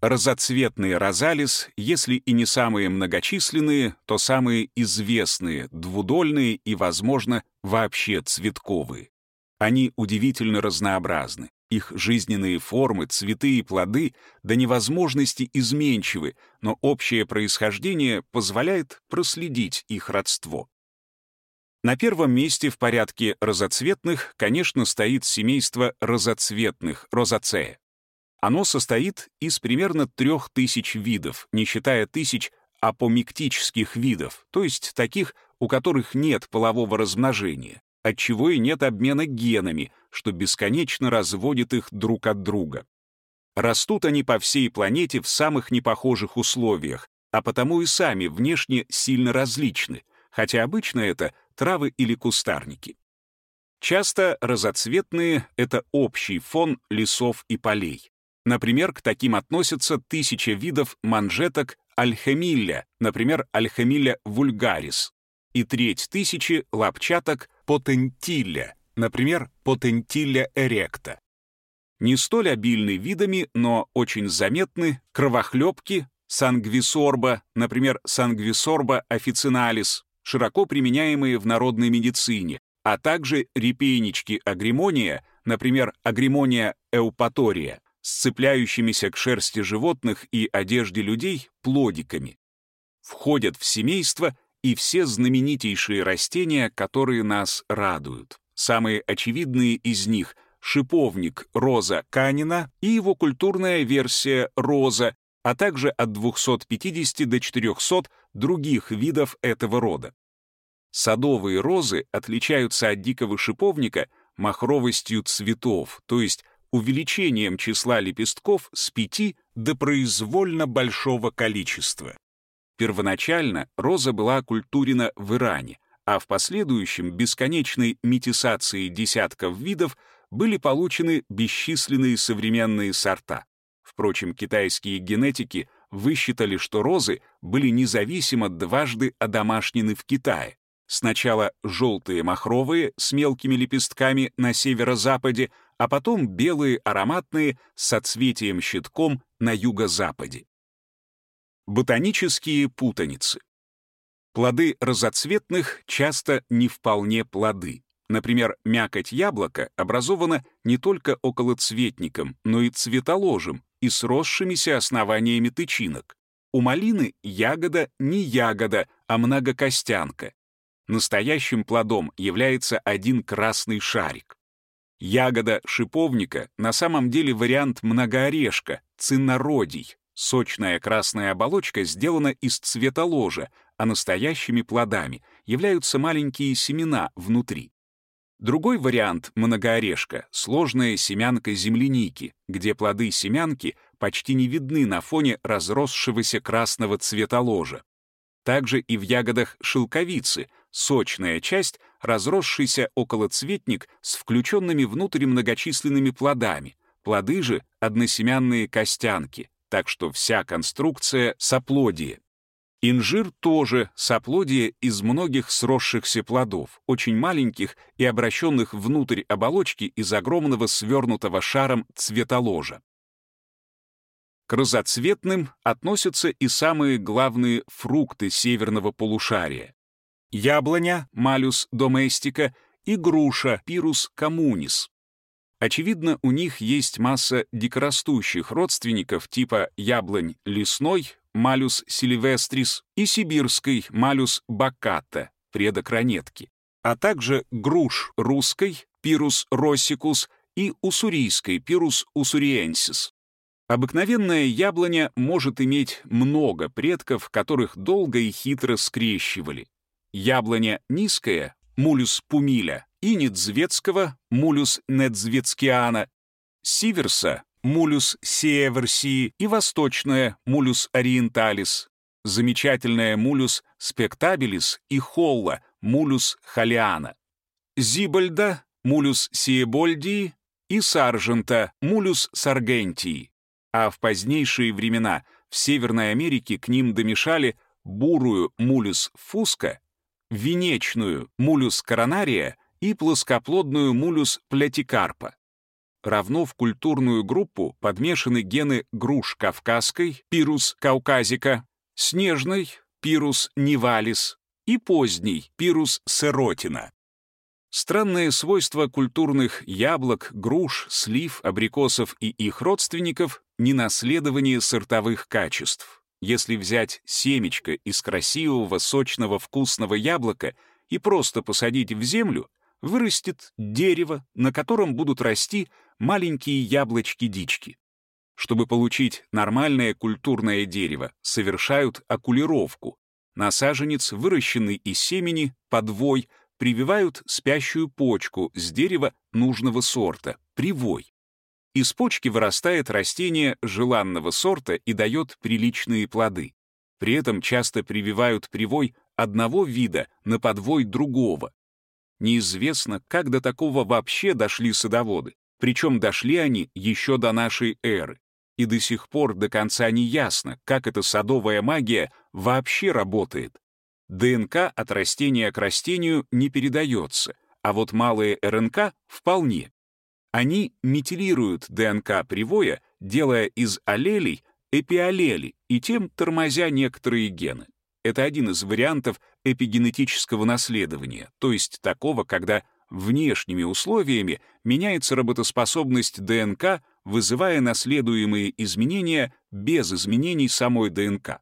Разоцветные розалис, если и не самые многочисленные, то самые известные, двудольные и, возможно, вообще цветковые. Они удивительно разнообразны. Их жизненные формы, цветы и плоды до невозможности изменчивы, но общее происхождение позволяет проследить их родство. На первом месте в порядке разоцветных, конечно, стоит семейство разоцветных, розацея. Оно состоит из примерно трех тысяч видов, не считая тысяч апомиктических видов, то есть таких, у которых нет полового размножения, отчего и нет обмена генами, что бесконечно разводит их друг от друга. Растут они по всей планете в самых непохожих условиях, а потому и сами внешне сильно различны, хотя обычно это травы или кустарники. Часто разоцветные — это общий фон лесов и полей. Например, к таким относятся тысяча видов манжеток альхемилля, например, альхемилля вульгарис, и треть тысячи лапчаток потентилля, например, потентилля эректа. Не столь обильны видами, но очень заметны кровохлебки сангвисорба, например, сангвисорба officinalis, широко применяемые в народной медицине, а также репейнички агримония, например, агримония эупатория, сцепляющимися к шерсти животных и одежде людей плодиками. Входят в семейство и все знаменитейшие растения, которые нас радуют. Самые очевидные из них — шиповник роза канина и его культурная версия роза, а также от 250 до 400 других видов этого рода. Садовые розы отличаются от дикого шиповника махровостью цветов, то есть увеличением числа лепестков с 5 до произвольно большого количества. Первоначально роза была культурена в Иране, а в последующем бесконечной метисации десятков видов были получены бесчисленные современные сорта. Впрочем, китайские генетики высчитали, что розы были независимо дважды одомашнены в Китае. Сначала желтые махровые с мелкими лепестками на северо-западе, а потом белые ароматные с соцветием-щитком на юго-западе. Ботанические путаницы. Плоды разоцветных часто не вполне плоды. Например, мякоть яблока образована не только околоцветником, но и цветоложем и сросшимися основаниями тычинок. У малины ягода не ягода, а многокостянка. Настоящим плодом является один красный шарик. Ягода шиповника на самом деле вариант многоорешка, циннородий. Сочная красная оболочка сделана из цвета ложа, а настоящими плодами являются маленькие семена внутри. Другой вариант многоорешка — сложная семянка земляники, где плоды семянки почти не видны на фоне разросшегося красного цвета ложа. Также и в ягодах шелковицы сочная часть — разросшийся околоцветник с включенными внутрь многочисленными плодами, плоды же — односемянные костянки, так что вся конструкция — соплодие. Инжир тоже соплодие из многих сросшихся плодов, очень маленьких и обращенных внутрь оболочки из огромного свернутого шаром цветоложа. К разоцветным относятся и самые главные фрукты северного полушария. Яблоня, малюс доместика, и груша, пирус коммунис. Очевидно, у них есть масса дикорастущих родственников типа яблонь лесной, малюс сильвестрис, и сибирской малюс баката, предок ранетки, а также груш русской, пирус росикус, и уссурийской, пирус уссуриенсис. Обыкновенная яблоня может иметь много предков, которых долго и хитро скрещивали. Яблоня низкая, мулюс пумиля, и недзвецкого, мулюс недзвецкиана, сиверса, мулюс северсии и восточная, мулюс ориенталис, замечательная мулюс спектабилис и холла, мулюс халиана, зибальда, мулюс сиебольдии и саржента, мулюс саргентии. А в позднейшие времена в Северной Америке к ним домешали бурую мулюс фуска, венечную мулюс коронария и плоскоплодную мулюс плетикарпа. равно в культурную группу подмешаны гены груш кавказской, пирус кауказика, снежной, пирус нивалис и поздний, пирус серотина. Странное свойство культурных яблок, груш, слив, абрикосов и их родственников — ненаследование сортовых качеств. Если взять семечко из красивого, сочного, вкусного яблока и просто посадить в землю, вырастет дерево, на котором будут расти маленькие яблочки-дички. Чтобы получить нормальное культурное дерево, совершают окулировку. На саженец, выращенный из семени, подвой, прививают спящую почку с дерева нужного сорта, привой. Из почки вырастает растение желанного сорта и дает приличные плоды. При этом часто прививают привой одного вида на подвой другого. Неизвестно, как до такого вообще дошли садоводы, причем дошли они еще до нашей эры. И до сих пор до конца не ясно, как эта садовая магия вообще работает. ДНК от растения к растению не передается, а вот малые РНК — вполне. Они метилируют ДНК привоя, делая из аллелей эпиаллели и тем тормозя некоторые гены. Это один из вариантов эпигенетического наследования, то есть такого, когда внешними условиями меняется работоспособность ДНК, вызывая наследуемые изменения без изменений самой ДНК.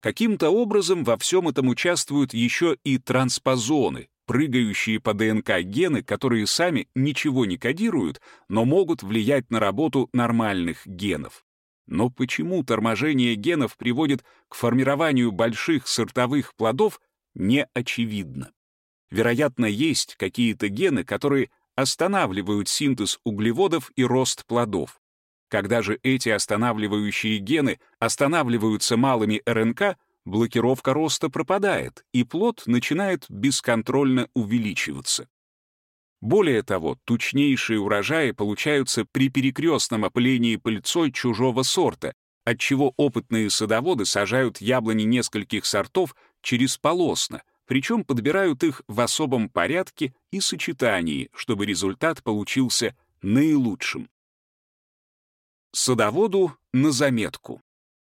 Каким-то образом во всем этом участвуют еще и транспозоны, прыгающие по ДНК гены, которые сами ничего не кодируют, но могут влиять на работу нормальных генов. Но почему торможение генов приводит к формированию больших сортовых плодов, не очевидно. Вероятно, есть какие-то гены, которые останавливают синтез углеводов и рост плодов. Когда же эти останавливающие гены останавливаются малыми РНК, блокировка роста пропадает, и плод начинает бесконтрольно увеличиваться. Более того, тучнейшие урожаи получаются при перекрестном опылении пыльцой чужого сорта, отчего опытные садоводы сажают яблони нескольких сортов через полосно, причем подбирают их в особом порядке и сочетании, чтобы результат получился наилучшим. Садоводу на заметку.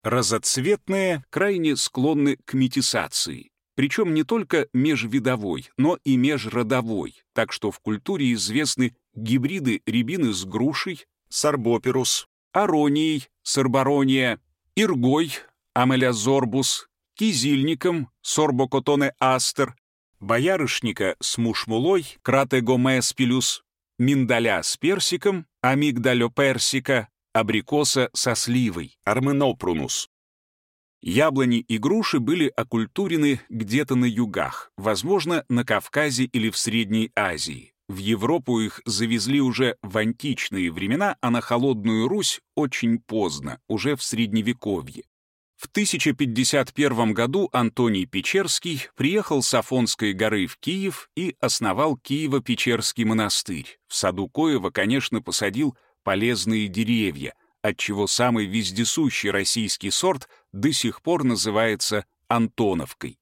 Разоцветные крайне склонны к метисации, причем не только межвидовой, но и межродовой, так что в культуре известны гибриды рябины с грушей, сарбоперус, аронией, сарбарония, иргой, амелязорбус, кизильником, сорбокотоне астер, боярышника с мушмулой, кратегомеспилюс, миндаля с персиком, амигдалёперсика, абрикоса со сливой, арменопрунус. Яблони и груши были окультурены где-то на югах, возможно, на Кавказе или в Средней Азии. В Европу их завезли уже в античные времена, а на Холодную Русь очень поздно, уже в Средневековье. В 1051 году Антоний Печерский приехал с Афонской горы в Киев и основал Киево-Печерский монастырь. В саду Коева, конечно, посадил полезные деревья, отчего самый вездесущий российский сорт до сих пор называется Антоновкой.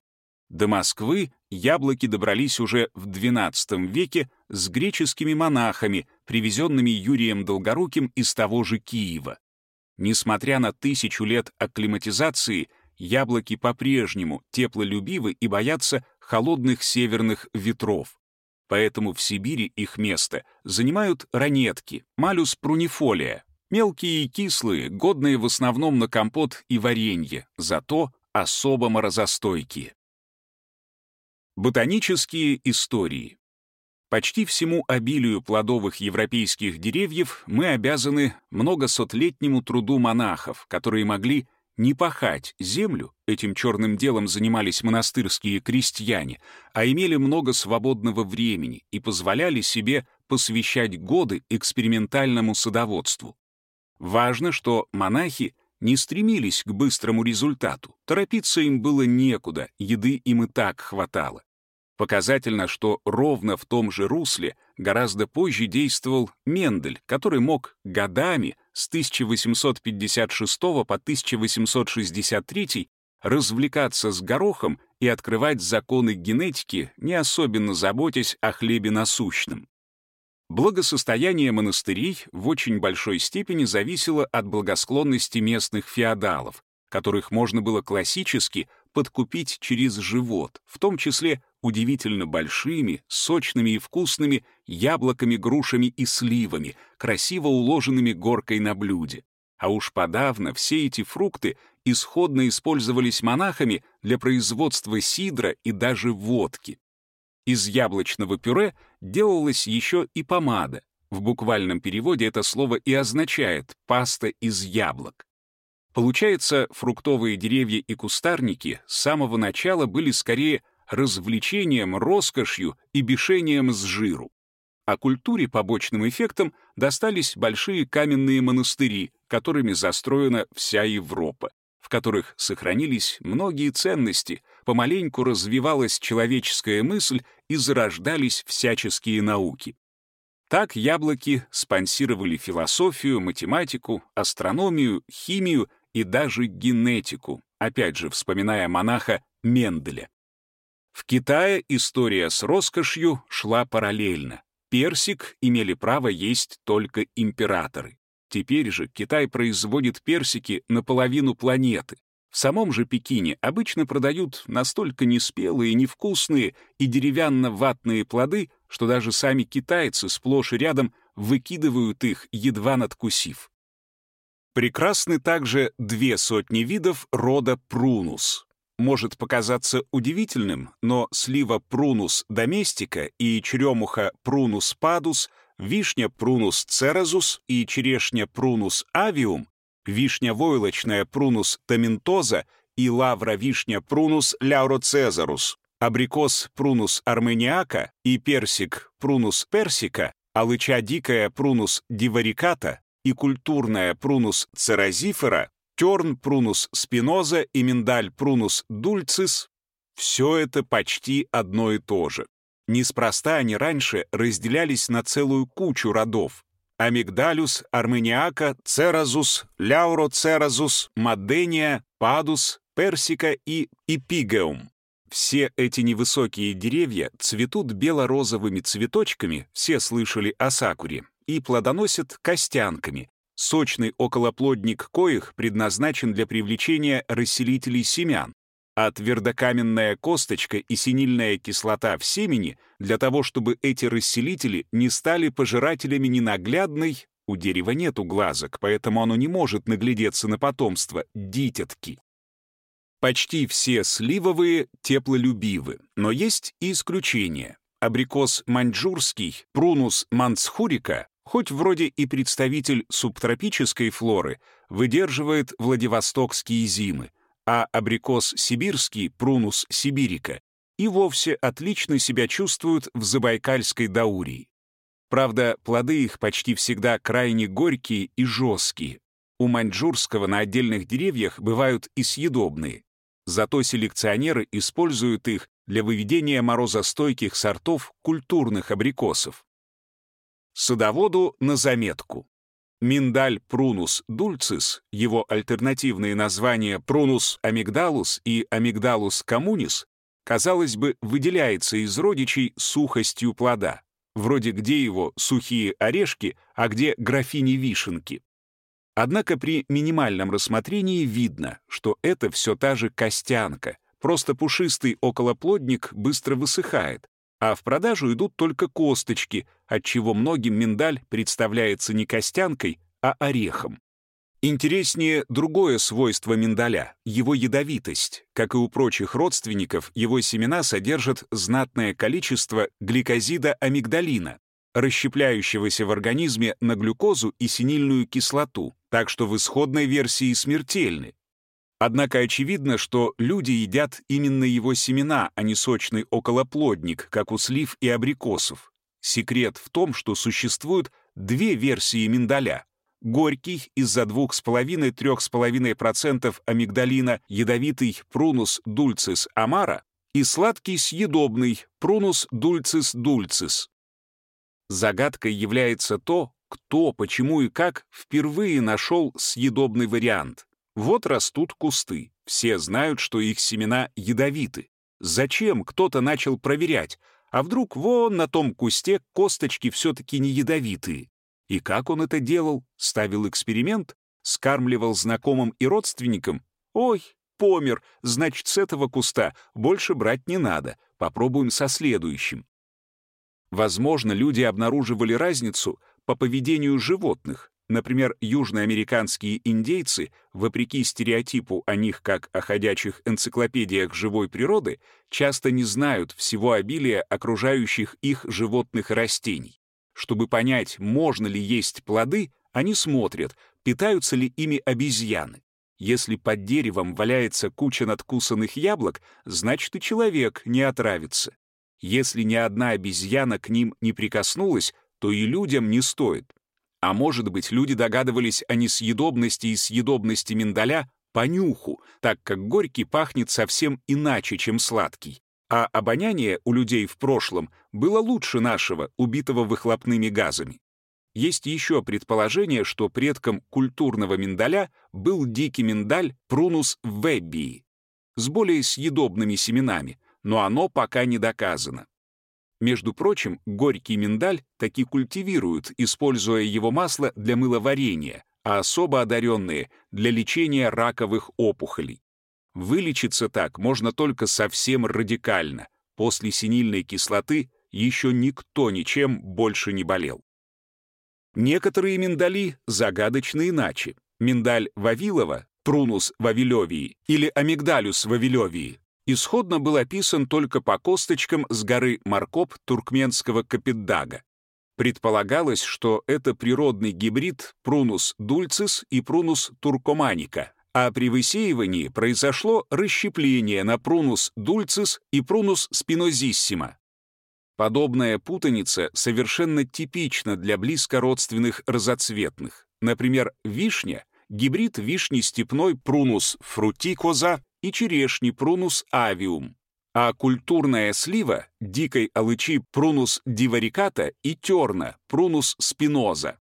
До Москвы яблоки добрались уже в XII веке с греческими монахами, привезенными Юрием Долгоруким из того же Киева. Несмотря на тысячу лет акклиматизации, яблоки по-прежнему теплолюбивы и боятся холодных северных ветров. Поэтому в Сибири их место занимают ранетки, малюс прунифолия, мелкие и кислые, годные в основном на компот и варенье, зато особо морозостойкие. Ботанические истории. Почти всему обилию плодовых европейских деревьев мы обязаны многосотлетнему труду монахов, которые могли не пахать землю, этим черным делом занимались монастырские крестьяне, а имели много свободного времени и позволяли себе посвящать годы экспериментальному садоводству. Важно, что монахи не стремились к быстрому результату, торопиться им было некуда, еды им и так хватало. Показательно, что ровно в том же русле гораздо позже действовал Мендель, который мог годами с 1856 по 1863 развлекаться с горохом и открывать законы генетики, не особенно заботясь о хлебе насущном. Благосостояние монастырей в очень большой степени зависело от благосклонности местных феодалов, которых можно было классически подкупить через живот, в том числе удивительно большими, сочными и вкусными яблоками, грушами и сливами, красиво уложенными горкой на блюде. А уж подавно все эти фрукты исходно использовались монахами для производства сидра и даже водки. Из яблочного пюре делалась еще и помада. В буквальном переводе это слово и означает «паста из яблок». Получается, фруктовые деревья и кустарники с самого начала были скорее развлечением, роскошью и бешением с жиру. А культуре побочным эффектом достались большие каменные монастыри, которыми застроена вся Европа, в которых сохранились многие ценности, помаленьку развивалась человеческая мысль и зарождались всяческие науки. Так яблоки спонсировали философию, математику, астрономию, химию и даже генетику, опять же вспоминая монаха Менделя. В Китае история с роскошью шла параллельно. Персик имели право есть только императоры. Теперь же Китай производит персики на половину планеты. В самом же Пекине обычно продают настолько неспелые, невкусные и деревянно-ватные плоды, что даже сами китайцы сплошь и рядом выкидывают их, едва надкусив. Прекрасны также две сотни видов рода прунус. Может показаться удивительным, но слива прунус доместика и черемуха прунус падус, вишня прунус церазус и черешня прунус авиум, вишня войлочная прунус томентоза и лавра-вишня прунус ляуроцезарус, абрикос прунус армениака и персик прунус персика, алыча дикая прунус дивариката, и культурная прунус церазифера, терн прунус спиноза и миндаль прунус дульцис — все это почти одно и то же. Неспроста они раньше разделялись на целую кучу родов. Амигдалюс, армениака, церазус, ляуроцеразус, мадения, падус, персика и эпигеум. Все эти невысокие деревья цветут бело-розовыми цветочками, все слышали о сакуре, и плодоносят костянками. Сочный околоплодник коих предназначен для привлечения расселителей семян, а твердокаменная косточка и синильная кислота в семени для того, чтобы эти расселители не стали пожирателями ненаглядной, у дерева нету глазок, поэтому оно не может наглядеться на потомство, дитятки. Почти все сливовые теплолюбивы, но есть и исключения. Абрикос маньчжурский, прунус мансхурика, хоть вроде и представитель субтропической флоры, выдерживает владивостокские зимы, а абрикос сибирский, прунус сибирика, и вовсе отлично себя чувствуют в забайкальской даурии. Правда, плоды их почти всегда крайне горькие и жесткие. У маньчжурского на отдельных деревьях бывают и съедобные. Зато селекционеры используют их для выведения морозостойких сортов культурных абрикосов. Садоводу на заметку. Миндаль прунус дульцис, его альтернативные названия прунус амигдалус и амигдалус коммунис, казалось бы, выделяется из родичей сухостью плода, вроде где его сухие орешки, а где графини-вишенки. Однако при минимальном рассмотрении видно, что это все та же костянка, просто пушистый околоплодник быстро высыхает, а в продажу идут только косточки, отчего многим миндаль представляется не костянкой, а орехом. Интереснее другое свойство миндаля — его ядовитость. Как и у прочих родственников, его семена содержат знатное количество гликозида амигдалина, расщепляющегося в организме на глюкозу и синильную кислоту, так что в исходной версии смертельны. Однако очевидно, что люди едят именно его семена, а не сочный околоплодник, как у слив и абрикосов. Секрет в том, что существуют две версии миндаля. Горький из-за 2,5-3,5% амигдалина ядовитый прунус дульцис амара и сладкий съедобный прунус дульцис дульцис. Загадкой является то, кто, почему и как впервые нашел съедобный вариант. Вот растут кусты. Все знают, что их семена ядовиты. Зачем кто-то начал проверять, А вдруг вон на том кусте косточки все-таки не ядовитые? И как он это делал? Ставил эксперимент? Скармливал знакомым и родственникам? Ой, помер, значит, с этого куста больше брать не надо. Попробуем со следующим. Возможно, люди обнаруживали разницу по поведению животных. Например, южноамериканские индейцы, вопреки стереотипу о них как о ходячих энциклопедиях живой природы, часто не знают всего обилия окружающих их животных и растений. Чтобы понять, можно ли есть плоды, они смотрят, питаются ли ими обезьяны. Если под деревом валяется куча надкусанных яблок, значит и человек не отравится. Если ни одна обезьяна к ним не прикоснулась, то и людям не стоит. А может быть, люди догадывались о несъедобности и съедобности миндаля по нюху, так как горький пахнет совсем иначе, чем сладкий. А обоняние у людей в прошлом было лучше нашего, убитого выхлопными газами. Есть еще предположение, что предком культурного миндаля был дикий миндаль Прунус вебbii с более съедобными семенами, но оно пока не доказано. Между прочим, горький миндаль таки культивируют, используя его масло для мыловарения, а особо одаренные — для лечения раковых опухолей. Вылечиться так можно только совсем радикально. После синильной кислоты еще никто ничем больше не болел. Некоторые миндали загадочны иначе. Миндаль Вавилова, Прунус вавилевии или Амигдалюс вавилевии исходно был описан только по косточкам с горы Маркоп туркменского Капитдага. Предполагалось, что это природный гибрид Прунус дульцис и Прунус туркоманика, а при высеивании произошло расщепление на Прунус дульцис и Прунус спинозиссима. Подобная путаница совершенно типична для близкородственных разоцветных. Например, вишня — гибрид вишни степной Прунус фрутикоза и черешни Прунус авиум, а культурная слива — дикой алычи Прунус дивариката и терна Прунус спиноза.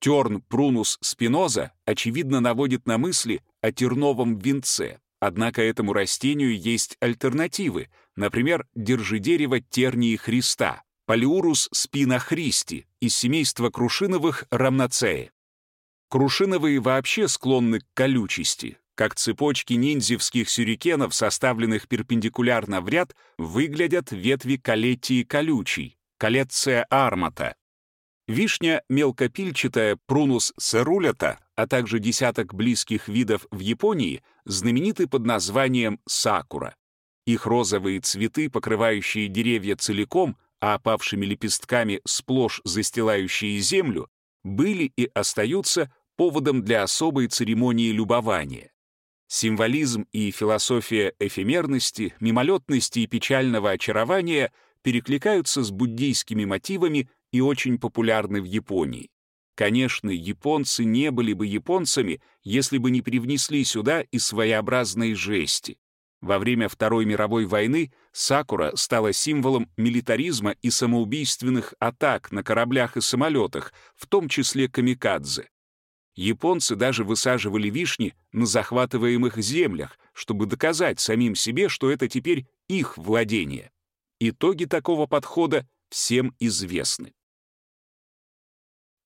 Терн Прунус спиноза, очевидно, наводит на мысли о терновом венце, однако этому растению есть альтернативы, например, держи дерево тернии Христа, Палиурус спина Христи из семейства крушиновых рамнацеи. Крушиновые вообще склонны к колючести, как цепочки ниндзевских сюрикенов, составленных перпендикулярно в ряд, выглядят ветви калетии колючей, коллекция армата. Вишня мелкопильчатая прунус церулята, а также десяток близких видов в Японии, знамениты под названием сакура. Их розовые цветы, покрывающие деревья целиком, а опавшими лепестками сплошь застилающие землю, были и остаются поводом для особой церемонии любования. Символизм и философия эфемерности, мимолетности и печального очарования перекликаются с буддийскими мотивами и очень популярны в Японии. Конечно, японцы не были бы японцами, если бы не привнесли сюда и своеобразной жести. Во время Второй мировой войны сакура стала символом милитаризма и самоубийственных атак на кораблях и самолетах, в том числе камикадзе. Японцы даже высаживали вишни на захватываемых землях, чтобы доказать самим себе, что это теперь их владение. Итоги такого подхода всем известны.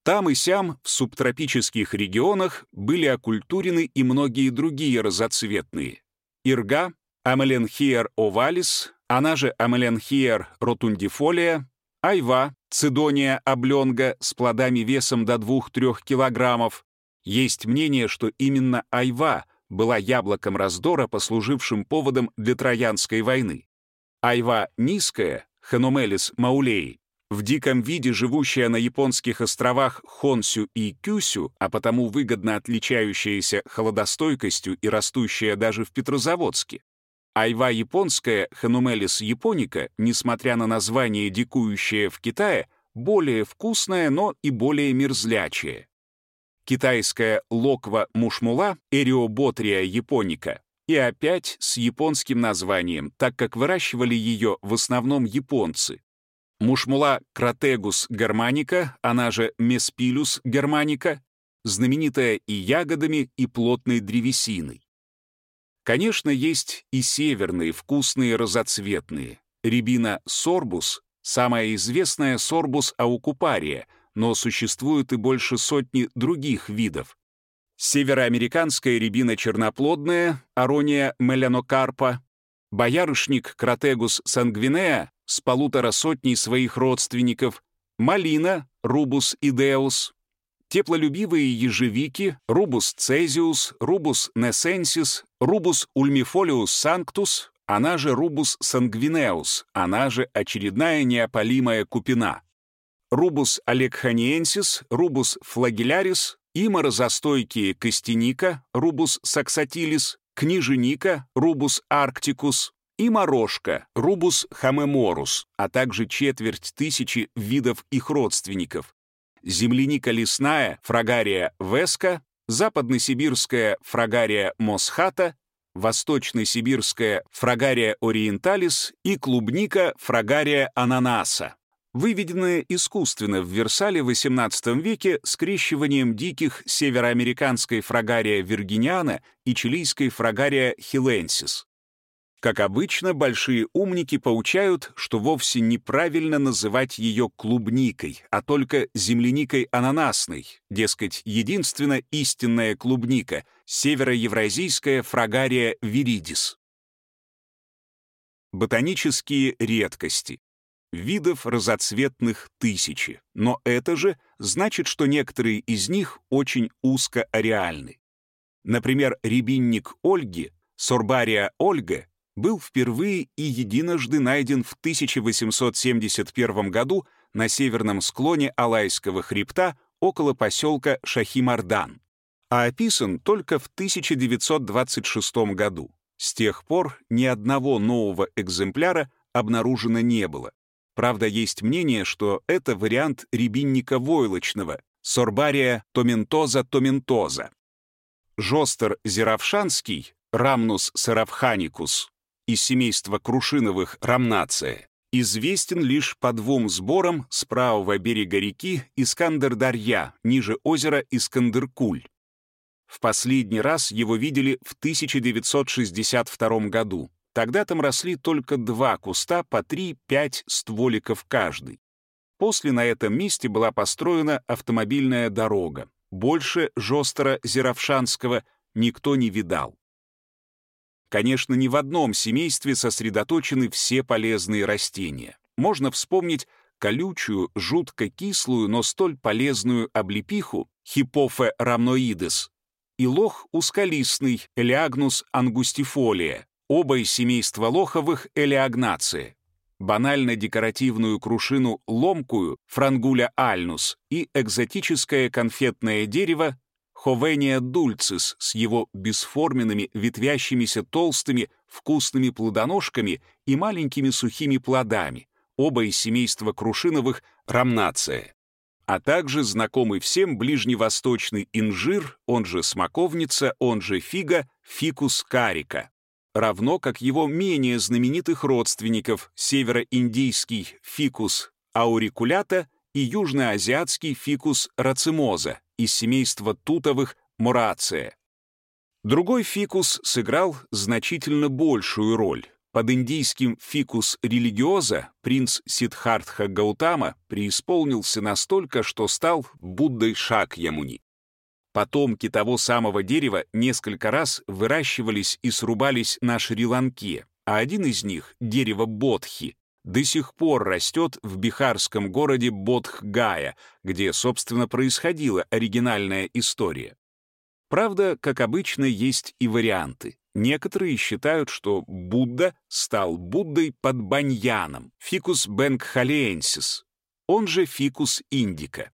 Там и сям, в субтропических регионах, были окультурены и многие другие разоцветные. Ирга, Амеленхиер овалис, она же Амеленхиер ротундифолия, айва, цидония обленга с плодами весом до 2-3 килограммов, есть мнение, что именно айва была яблоком раздора, послужившим поводом для Троянской войны. Айва низкая, Ханумелис маулеи, в диком виде живущая на японских островах Хонсю и Кюсю, а потому выгодно отличающаяся холодостойкостью и растущая даже в Петрозаводске. Айва японская, Ханумелис японика, несмотря на название дикующее в Китае, более вкусная, но и более мерзлячая китайская локва мушмула Эриоботрия японика и опять с японским названием, так как выращивали ее в основном японцы. Мушмула Кратегус германика, она же Меспилюс германика, знаменитая и ягодами, и плотной древесиной. Конечно, есть и северные, вкусные, разоцветные. Рябина сорбус Самая известная — сорбус аукупария, но существует и больше сотни других видов. Североамериканская рябина черноплодная, арония меланокарпа, боярышник Кротегус сангвинеа с полутора сотней своих родственников, малина Рубус идеус, теплолюбивые ежевики Рубус цезиус, Рубус несенсис, Рубус ульмифолиус санктус, она же Рубус сангвинеус, она же очередная неопалимая купина. Рубус алексханиенсис, Рубус флагелярис и морозостойкие костяника, Рубус саксатилис, книженика, Рубус арктикус, и морожка, Рубус хамеморус, а также четверть тысячи видов их родственников. Земляника лесная, Фрагария веска, западносибирская Фрагария мосхата, восточно-сибирская Фрагария ориенталис и клубника Фрагария ананаса выведенная искусственно в Версале в XVIII веке скрещиванием диких североамериканской фрагария виргиниана и чилийской фрагария хиленсис. Как обычно, большие умники поучают, что вовсе неправильно называть ее клубникой, а только земляникой ананасной, дескать, единственно истинная клубника — североевразийская фрагария виридис. Ботанические редкости. Видов разоцветных тысячи, но это же значит, что некоторые из них очень узкоареальны. Например, рябинник Ольги, Сорбария Ольга, был впервые и единожды найден в 1871 году на северном склоне Алайского хребта около поселка Шахимардан, а описан только в 1926 году. С тех пор ни одного нового экземпляра обнаружено не было. Правда, есть мнение, что это вариант рябинника войлочного, сорбария томентоза томентоза. Жостер зеравшанский, рамнус саравханикус, из семейства крушиновых рамнация, известен лишь по двум сборам с правого берега реки Искандер-Дарья, ниже озера Искандер-Куль. В последний раз его видели в 1962 году. Тогда там росли только два куста по 3-5 стволиков каждый. После на этом месте была построена автомобильная дорога. Больше жестера Зеравшанского никто не видал. Конечно, ни в одном семействе сосредоточены все полезные растения. Можно вспомнить колючую, жутко кислую, но столь полезную облепиху Хипофе рамноидес и лох узколистный Элиагнус ангустифолия, оба из семейства лоховых элеогнации, банально-декоративную крушину ломкую франгуля альнус и экзотическое конфетное дерево Ховения дульцис с его бесформенными, ветвящимися толстыми, вкусными плодоножками и маленькими сухими плодами, оба из семейства крушиновых рамнация, а также знакомый всем ближневосточный инжир, он же смоковница, он же фига, Ficus carica равно как его менее знаменитых родственников североиндийский Ficus auriculata и южноазиатский Ficus racemosa из семейства тутовых Moraceae. Другой фикус сыграл значительно большую роль. Под индийским Ficus religiosa принц Сиддхартха Гаутама преисполнился настолько, что стал Буддой Шакьямуни. Потомки того самого дерева несколько раз выращивались и срубались на Шри-Ланке, а один из них, дерево Бодхи, до сих пор растет в бихарском городе Бодхгая, где, собственно, происходила оригинальная история. Правда, как обычно, есть и варианты. Некоторые считают, что Будда стал Буддой под баньяном, фикус бенгхалиенсис, он же фикус индика.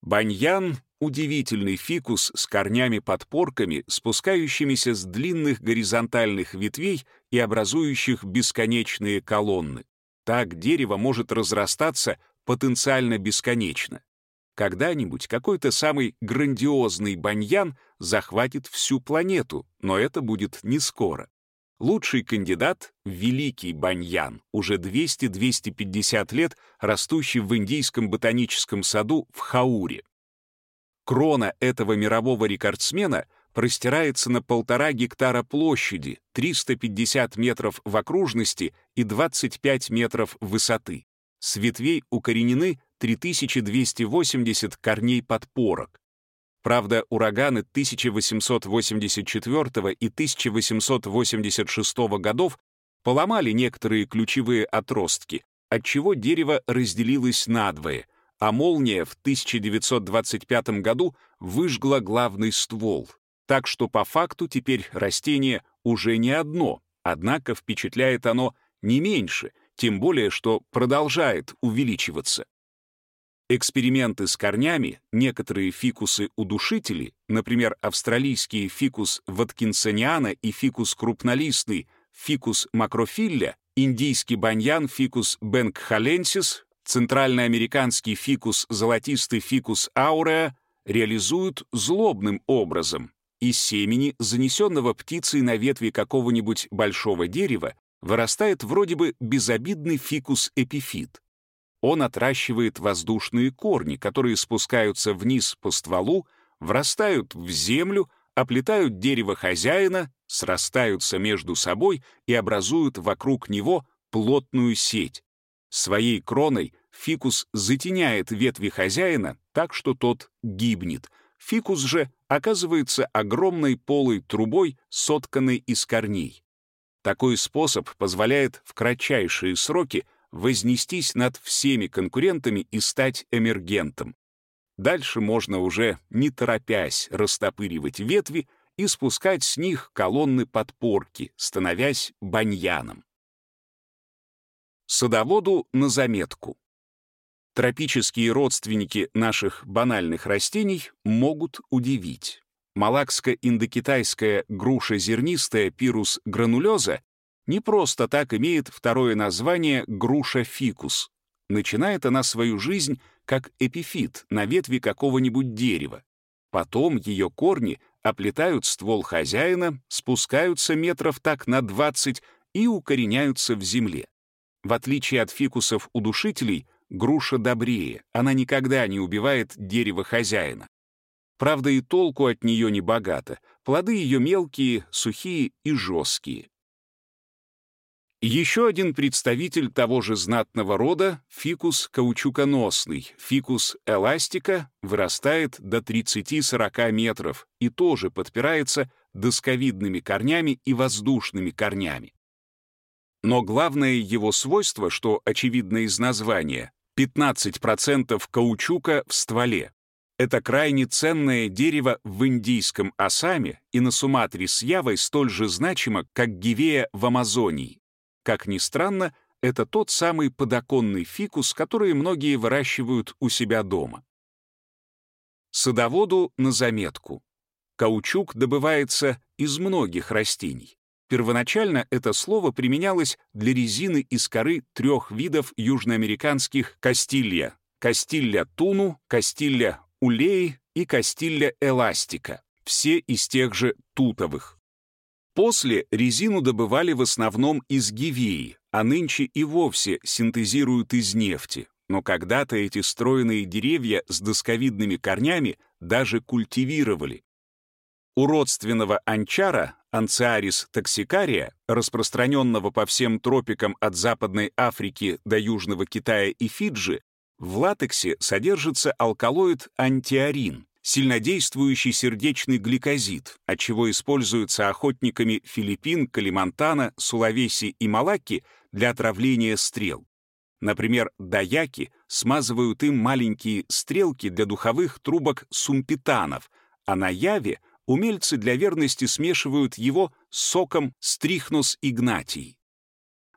Баньян удивительный фикус с корнями-подпорками, спускающимися с длинных горизонтальных ветвей и образующих бесконечные колонны. Так дерево может разрастаться потенциально бесконечно. Когда-нибудь какой-то самый грандиозный баньян захватит всю планету, но это будет не скоро. Лучший кандидат — великий баньян, уже 200-250 лет растущий в индийском ботаническом саду в Хауре. Крона этого мирового рекордсмена простирается на полтора гектара площади, 350 метров в окружности и 25 метров высоты. С ветвей укоренены 3280 корней подпорок. Правда, ураганы 1884 и 1886 годов поломали некоторые ключевые отростки, отчего дерево разделилось надвое, а молния в 1925 году выжгла главный ствол. Так что по факту теперь растение уже не одно, однако впечатляет оно не меньше, тем более что продолжает увеличиваться. Эксперименты с корнями, некоторые фикусы-удушители, например, австралийский Ficus watkinsiana и фикус крупнолистный, Ficus macrophylla, индийский баньян Ficus benghalensis, центральноамериканский фикус золотистый Ficus aurea, реализуют злобным образом. Из семени, занесенного птицей на ветви какого-нибудь большого дерева, вырастает вроде бы безобидный фикус-эпифит. Он отращивает воздушные корни, которые спускаются вниз по стволу, врастают в землю, оплетают дерево хозяина, срастаются между собой и образуют вокруг него плотную сеть. Своей кроной фикус затеняет ветви хозяина так, что тот гибнет. Фикус же оказывается огромной полой трубой, сотканной из корней. Такой способ позволяет в кратчайшие сроки вознестись над всеми конкурентами и стать эмергентом. Дальше можно уже, не торопясь, растопыривать ветви и спускать с них колонны подпорки, становясь баньяном. Садоводу на заметку. Тропические родственники наших банальных растений могут удивить. Малакско-индокитайская груша зернистая пирус гранулеза не просто так имеет второе название груша фикус. Начинает она свою жизнь как эпифит на ветви какого-нибудь дерева. Потом ее корни оплетают ствол хозяина, спускаются метров так на 20 и укореняются в земле. В отличие от фикусов-удушителей, груша добрее, она никогда не убивает дерево хозяина. Правда, и толку от нее не богато, плоды ее мелкие, сухие и жесткие. Еще один представитель того же знатного рода, фикус каучуконосный, фикус эластика, вырастает до 30-40 метров и тоже подпирается досковидными корнями и воздушными корнями. Но главное его свойство, что очевидно из названия, 15% каучука в стволе. Это крайне ценное дерево в индийском Асаме и на Суматре с Явой столь же значимо, как гивея в Амазонии. Как ни странно, это тот самый подоконный фикус, который многие выращивают у себя дома. Садоводу на заметку. Каучук добывается из многих растений. Первоначально это слово применялось для резины из коры трех видов южноамериканских кастилья — кастилья туну, кастилья улеи и кастилья эластика, все из тех же тутовых. После резину добывали в основном из гивеи, а нынче и вовсе синтезируют из нефти. Но когда-то эти стройные деревья с досковидными корнями даже культивировали. У родственного анчара, анциарис токсикария, распространенного по всем тропикам от Западной Африки до Южного Китая и Фиджи, в латексе содержится алкалоид антиарин, сильнодействующий сердечный гликозид, от чего используется охотниками Филиппин, Калимантана, Сулавеси и Малакки для отравления стрел. Например, даяки смазывают им маленькие стрелки для духовых трубок сумпитанов, а на Яве умельцы для верности смешивают его с соком стрихнус игнатий.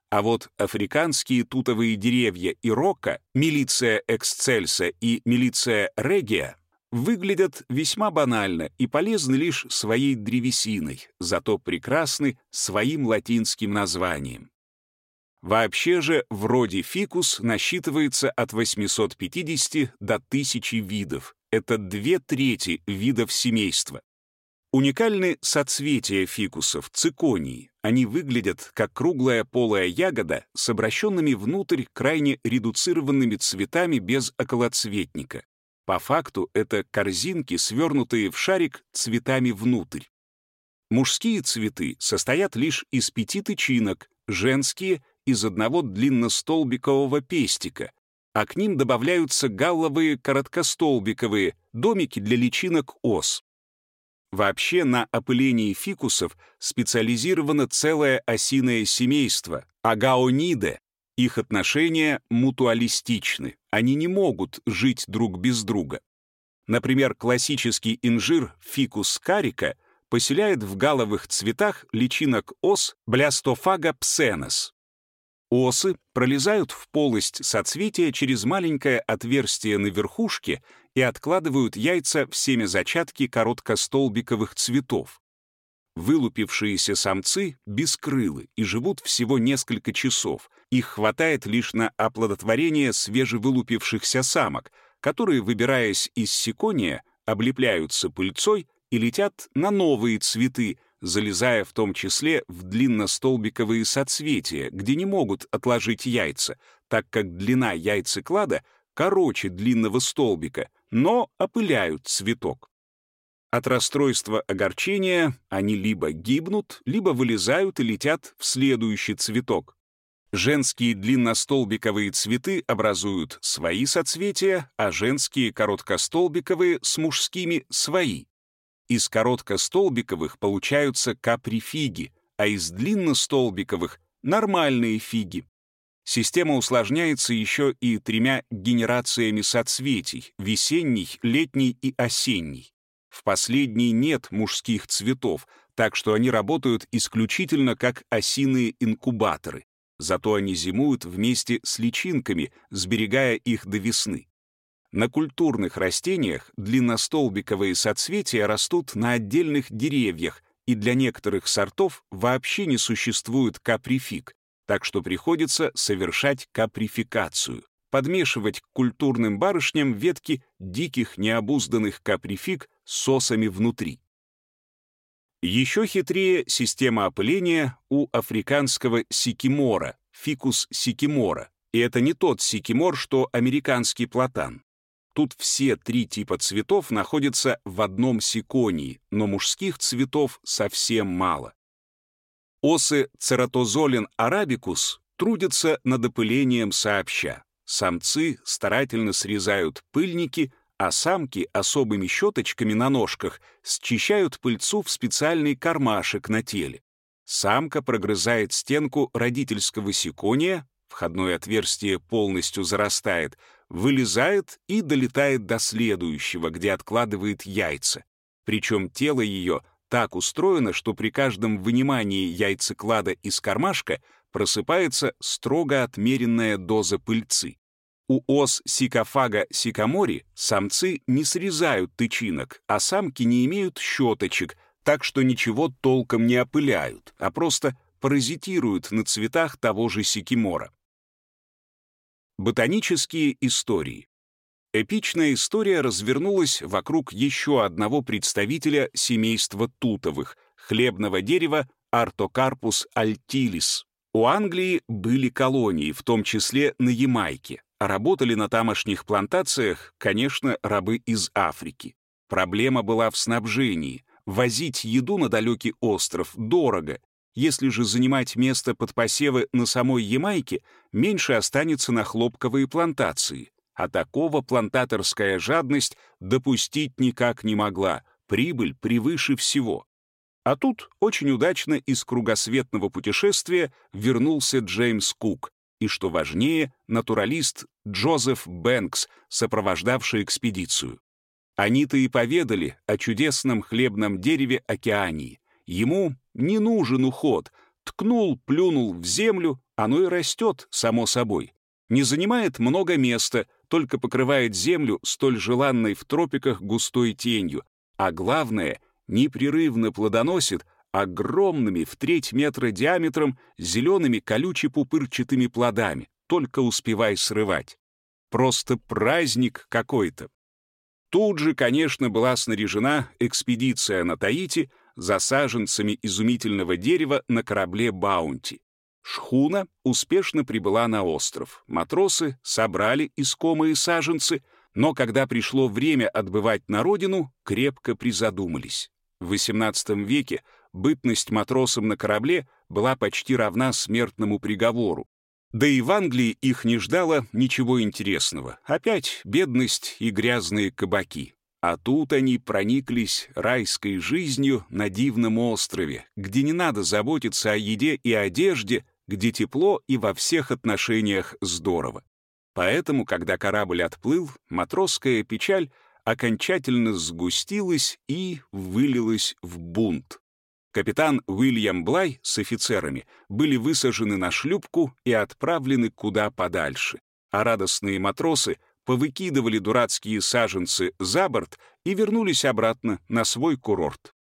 А вот африканские тутовые деревья и рока, милиция эксцельса и милиция регия выглядят весьма банально и полезны лишь своей древесиной, зато прекрасны своим латинским названием. Вообще же в роде фикус насчитывается от 850 до 1000 видов. Это две трети видов семейства. Уникальны соцветия фикусов, циконии. Они выглядят как круглая полая ягода с обращенными внутрь крайне редуцированными цветами без околоцветника. По факту это корзинки, свернутые в шарик цветами внутрь. Мужские цветы состоят лишь из пяти тычинок, женские — из одного длинностолбикового пестика, а к ним добавляются галловые короткостолбиковые домики для личинок ос. Вообще на опылении фикусов специализировано целое осиное семейство — агаониде. Их отношения мутуалистичны, они не могут жить друг без друга. Например, классический инжир фикус карика поселяет в галовых цветах личинок ос блястофага псенес. Осы пролезают в полость соцветия через маленькое отверстие на верхушке и откладывают яйца в семязачатки короткостолбиковых цветов. Вылупившиеся самцы бескрылы и живут всего несколько часов. Их хватает лишь на оплодотворение свежевылупившихся самок, которые, выбираясь из секония, облепляются пыльцой и летят на новые цветы, залезая в том числе в длинностолбиковые соцветия, где не могут отложить яйца, так как длина яйцеклада короче длинного столбика, но опыляют цветок. От расстройства огорчения они либо гибнут, либо вылезают и летят в следующий цветок. Женские длинностолбиковые цветы образуют свои соцветия, а женские короткостолбиковые с мужскими — свои. Из короткостолбиковых получаются каприфиги, а из длинностолбиковых — нормальные фиги. Система усложняется еще и тремя генерациями соцветий — весенний, летний и осенний. В последней нет мужских цветов, так что они работают исключительно как осиные инкубаторы. Зато они зимуют вместе с личинками, сберегая их до весны. На культурных растениях длинностолбиковые соцветия растут на отдельных деревьях, и для некоторых сортов вообще не существует каприфик, так что приходится совершать капрификацию, подмешивать к культурным барышням ветки диких необузданных каприфик с сосами внутри. Еще хитрее система опыления у африканского сикимора, фикус сикимора, и это не тот сикимор, что американский платан. Тут все три типа цветов находятся в одном секонии, но мужских цветов совсем мало. Осы цератозолин арабикус трудятся над опылением сообща. Самцы старательно срезают пыльники, а самки особыми щеточками на ножках счищают пыльцу в специальный кармашек на теле. Самка прогрызает стенку родительского секония, входное отверстие полностью зарастает — вылезает и долетает до следующего, где откладывает яйца. Причем тело ее так устроено, что при каждом вынимании яйцеклада из кармашка просыпается строго отмеренная доза пыльцы. У ос сикофага сикамори самцы не срезают тычинок, а самки не имеют щеточек, так что ничего толком не опыляют, а просто паразитируют на цветах того же сикимора. Ботанические истории. Эпичная история развернулась вокруг еще одного представителя семейства тутовых — хлебного дерева Артокарпус альтилис. У Англии были колонии, в том числе на Ямайке, работали на тамошних плантациях, конечно, рабы из Африки. Проблема была в снабжении. Возить еду на далекий остров дорого, если же занимать место под посевы на самой Ямайке, меньше останется на хлопковые плантации. А такого плантаторская жадность допустить никак не могла. Прибыль превыше всего. А тут очень удачно из кругосветного путешествия вернулся Джеймс Кук и, что важнее, натуралист Джозеф Бэнкс, сопровождавший экспедицию. Они-то и поведали о чудесном хлебном дереве океании, Ему не нужен уход. Ткнул, плюнул в землю, оно и растет, само собой. Не занимает много места, только покрывает землю столь желанной в тропиках густой тенью. А главное, непрерывно плодоносит огромными в треть метра диаметром зелеными колюче-пупырчатыми плодами. Только успевай срывать. Просто праздник какой-то. Тут же, конечно, была снаряжена экспедиция на Таити — за саженцами изумительного дерева на корабле «Баунти». Шхуна успешно прибыла на остров. Матросы собрали искомые саженцы, Но когда пришло время отбывать на родину, крепко призадумались. В XVIII веке бытность матросом на корабле была почти равна смертному приговору. Да и в Англии их не ждало ничего интересного. Опять бедность и грязные кабаки. А тут они прониклись райской жизнью на дивном острове, где не надо заботиться о еде и одежде, где тепло и во всех отношениях здорово. Поэтому, когда корабль отплыл, матросская печаль окончательно сгустилась и вылилась в бунт. Капитан Уильям Блай с офицерами были высажены на шлюпку и отправлены куда подальше, а радостные матросы повыкидывали дурацкие саженцы за борт и вернулись обратно на свой курорт.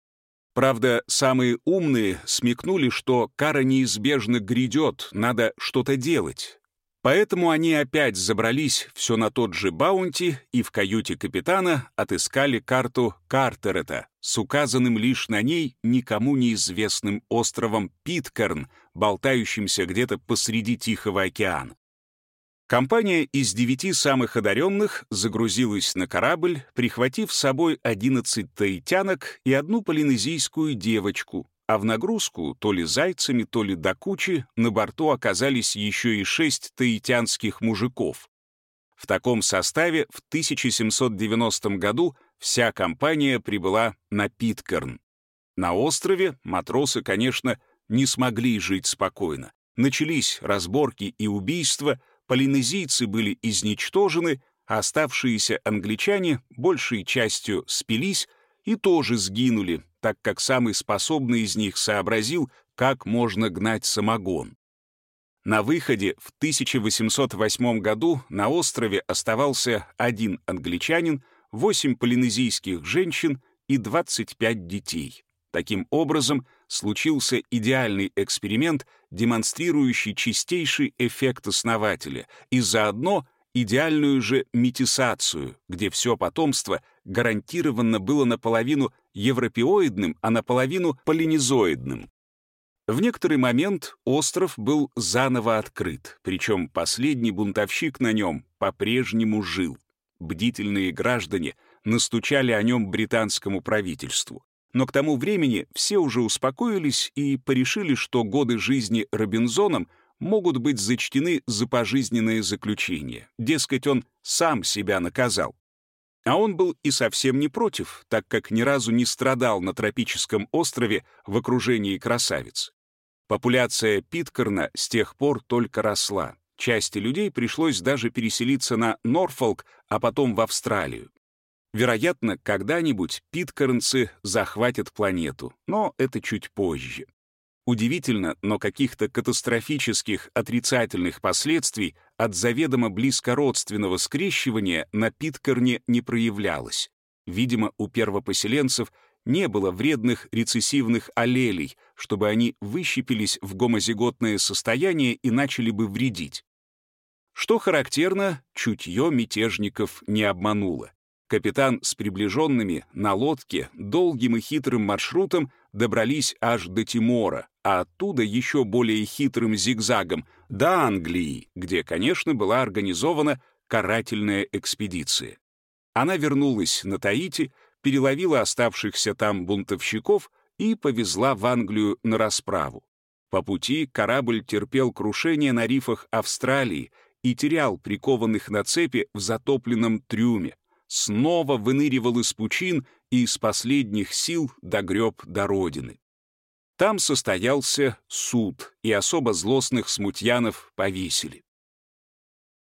Правда, самые умные смекнули, что кара неизбежно грядет, надо что-то делать. Поэтому они опять забрались все на тот же баунти и в каюте капитана отыскали карту Картерета с указанным лишь на ней никому неизвестным островом Питкерн, болтающимся где-то посреди Тихого океана. Компания из девяти самых одаренных загрузилась на корабль, прихватив с собой 11 таитянок и одну полинезийскую девочку, а в нагрузку то ли зайцами, то ли до кучи на борту оказались еще и шесть таитянских мужиков. В таком составе в 1790 году вся компания прибыла на Питкерн. На острове матросы, конечно, не смогли жить спокойно. Начались разборки и убийства — полинезийцы были изничтожены, а оставшиеся англичане большей частью спились и тоже сгинули, так как самый способный из них сообразил, как можно гнать самогон. На выходе в 1808 году на острове оставался один англичанин, восемь полинезийских женщин и 25 детей. Таким образом, случился идеальный эксперимент, демонстрирующий чистейший эффект основателя и заодно идеальную же метисацию, где все потомство гарантированно было наполовину европеоидным, а наполовину полинезоидным. В некоторый момент остров был заново открыт, причем последний бунтовщик на нем по-прежнему жил. Бдительные граждане настучали о нем британскому правительству. Но к тому времени все уже успокоились и порешили, что годы жизни Робинзоном могут быть зачтены за пожизненное заключение. Дескать, он сам себя наказал. А он был и совсем не против, так как ни разу не страдал на тропическом острове в окружении красавиц. Популяция Питкерна с тех пор только росла. Части людей пришлось даже переселиться на Норфолк, а потом в Австралию. Вероятно, когда-нибудь питкорнцы захватят планету, но это чуть позже. Удивительно, но каких-то катастрофических отрицательных последствий от заведомо близкородственного скрещивания на Питкорне не проявлялось. Видимо, у первопоселенцев не было вредных рецессивных аллелей, чтобы они выщепились в гомозиготное состояние и начали бы вредить. Что характерно, чутье мятежников не обмануло. Капитан с приближенными на лодке долгим и хитрым маршрутом добрались аж до Тимора, а оттуда еще более хитрым зигзагом до Англии, где, конечно, была организована карательная экспедиция. Она вернулась на Таити, переловила оставшихся там бунтовщиков и повезла в Англию на расправу. По пути корабль терпел крушение на рифах Австралии и терял прикованных на цепи в затопленном трюме, снова выныривал из пучин и из последних сил догреб до родины. Там состоялся суд, и особо злостных смутьянов повесили.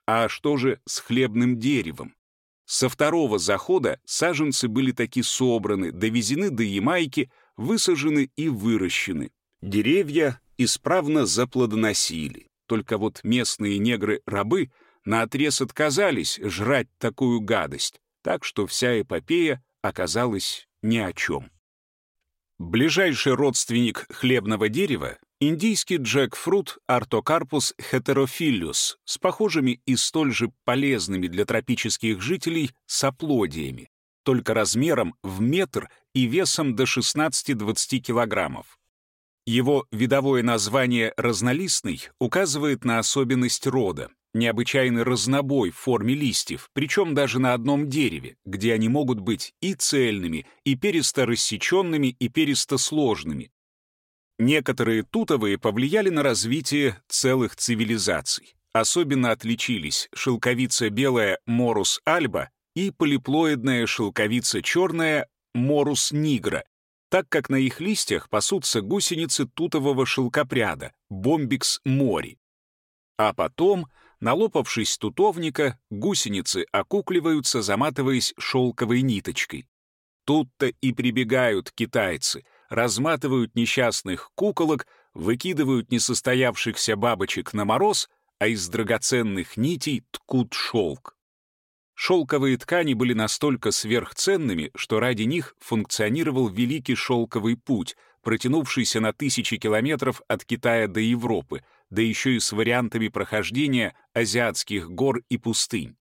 А что же с хлебным деревом? Со второго захода саженцы были таки собраны, довезены до Ямайки, высажены и выращены. Деревья исправно заплодоносили. Только вот местные негры-рабы наотрез отказались жрать такую гадость, так что вся эпопея оказалась ни о чем. Ближайший родственник хлебного дерева — индийский джекфрут Artocarpus heterophilus с похожими и столь же полезными для тропических жителей соплодиями, только размером в метр и весом до 16-20 килограммов. Его видовое название разнолистный указывает на особенность рода. Необычайный разнобой в форме листьев, причем даже на одном дереве, где они могут быть и цельными, и перисто рассеченными, и перисто сложными. Некоторые тутовые повлияли на развитие целых цивилизаций. Особенно отличились шелковица белая Морус альба и полиплоидная шелковица черная Морус нигра, так как на их листьях пасутся гусеницы тутового шелкопряда Бомбикс мори. А потом, налопавшись тутовника, гусеницы окукливаются, заматываясь шелковой ниточкой. Тут-то и прибегают китайцы, разматывают несчастных куколок, выкидывают несостоявшихся бабочек на мороз, а из драгоценных нитей ткут шелк. Шелковые ткани были настолько сверхценными, что ради них функционировал Великий Шелковый путь, протянувшийся на тысячи километров от Китая до Европы, да еще и с вариантами прохождения азиатских гор и пустынь.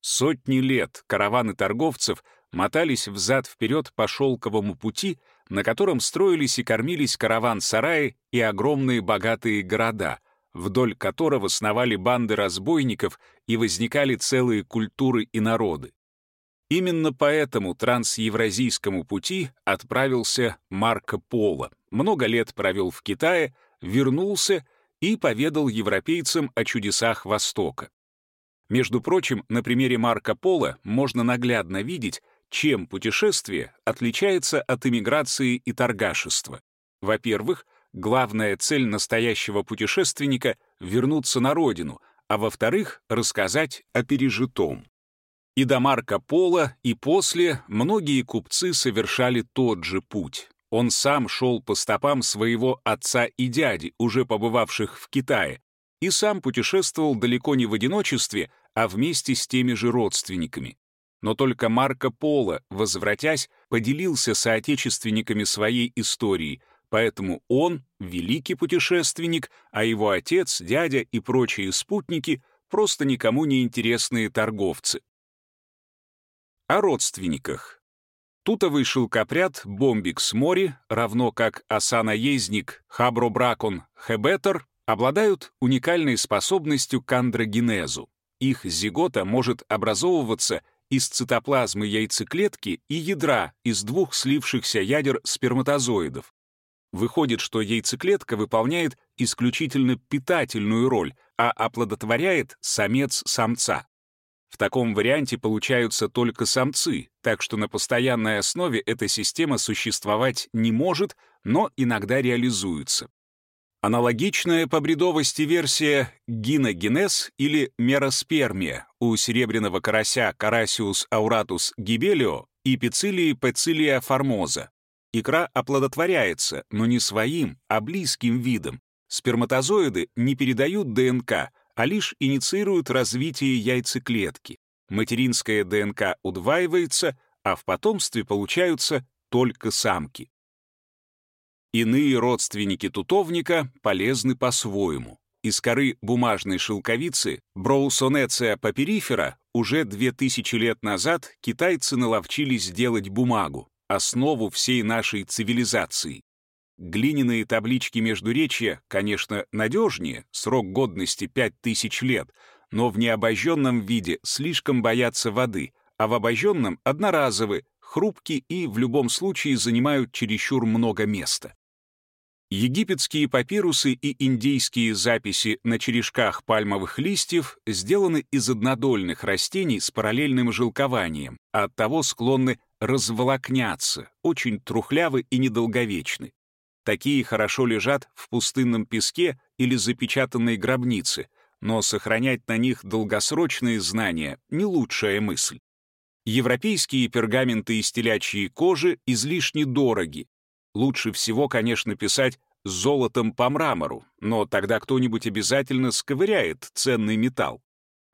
Сотни лет караваны торговцев мотались взад-вперед по шелковому пути, на котором строились и кормились караван-сараи и огромные богатые города, вдоль которого сновали банды разбойников и возникали целые культуры и народы. Именно по этому трансевразийскому пути отправился Марко Поло, много лет провел в Китае, вернулся и поведал европейцам о чудесах Востока. Между прочим, на примере Марко Поло можно наглядно видеть, чем путешествие отличается от эмиграции и торгашества. Во-первых, главная цель настоящего путешественника — вернуться на родину, а во-вторых, рассказать о пережитом. И до Марко Поло, и после многие купцы совершали тот же путь. Он сам шел по стопам своего отца и дяди, уже побывавших в Китае, и сам путешествовал далеко не в одиночестве, а вместе с теми же родственниками. Но только Марко Поло, возвратясь, поделился соотечественниками своей истории, поэтому он — великий путешественник, а его отец, дядя и прочие спутники — просто никому не интересные торговцы. О родственниках. Тутовый шелкопряд Бомбикс Мори, равно как осанаездник Хабробракон Хебетер, обладают уникальной способностью к андрогенезу. Их зигота может образовываться из цитоплазмы яйцеклетки и ядра из двух слившихся ядер сперматозоидов. Выходит, что яйцеклетка выполняет исключительно питательную роль, а оплодотворяет самец самца. В таком варианте получаются только самцы, так что на постоянной основе эта система существовать не может, но иногда реализуется. Аналогичная по бредовости версия гиногенез или мероспермия у серебряного карася Карасиус ауратус гибелио и пицилии пецилия формоза. Икра оплодотворяется, но не своим, а близким видом. Сперматозоиды не передают ДНК, а лишь инициируют развитие яйцеклетки. Материнская ДНК удваивается, а в потомстве получаются только самки. Иные родственники тутовника полезны по-своему. Из коры бумажной шелковицы Броусонеция паперифера уже 2000 лет назад китайцы наловчились делать бумагу, основу всей нашей цивилизации. Глиняные таблички междуречья, конечно, надежнее, срок годности 5000 лет, но в необожженном виде слишком боятся воды, а в обожженном — одноразовы, хрупкие и в любом случае занимают чересчур много места. Египетские папирусы и индийские записи на черешках пальмовых листьев сделаны из однодольных растений с параллельным жилкованием, а оттого склонны разволокняться, очень трухлявы и недолговечны. Такие хорошо лежат в пустынном песке или запечатанной гробнице, но сохранять на них долгосрочные знания — не лучшая мысль. Европейские пергаменты из телячьей кожи излишне дороги, Лучше всего, конечно, писать золотом по мрамору, но тогда кто-нибудь обязательно сковыряет ценный металл.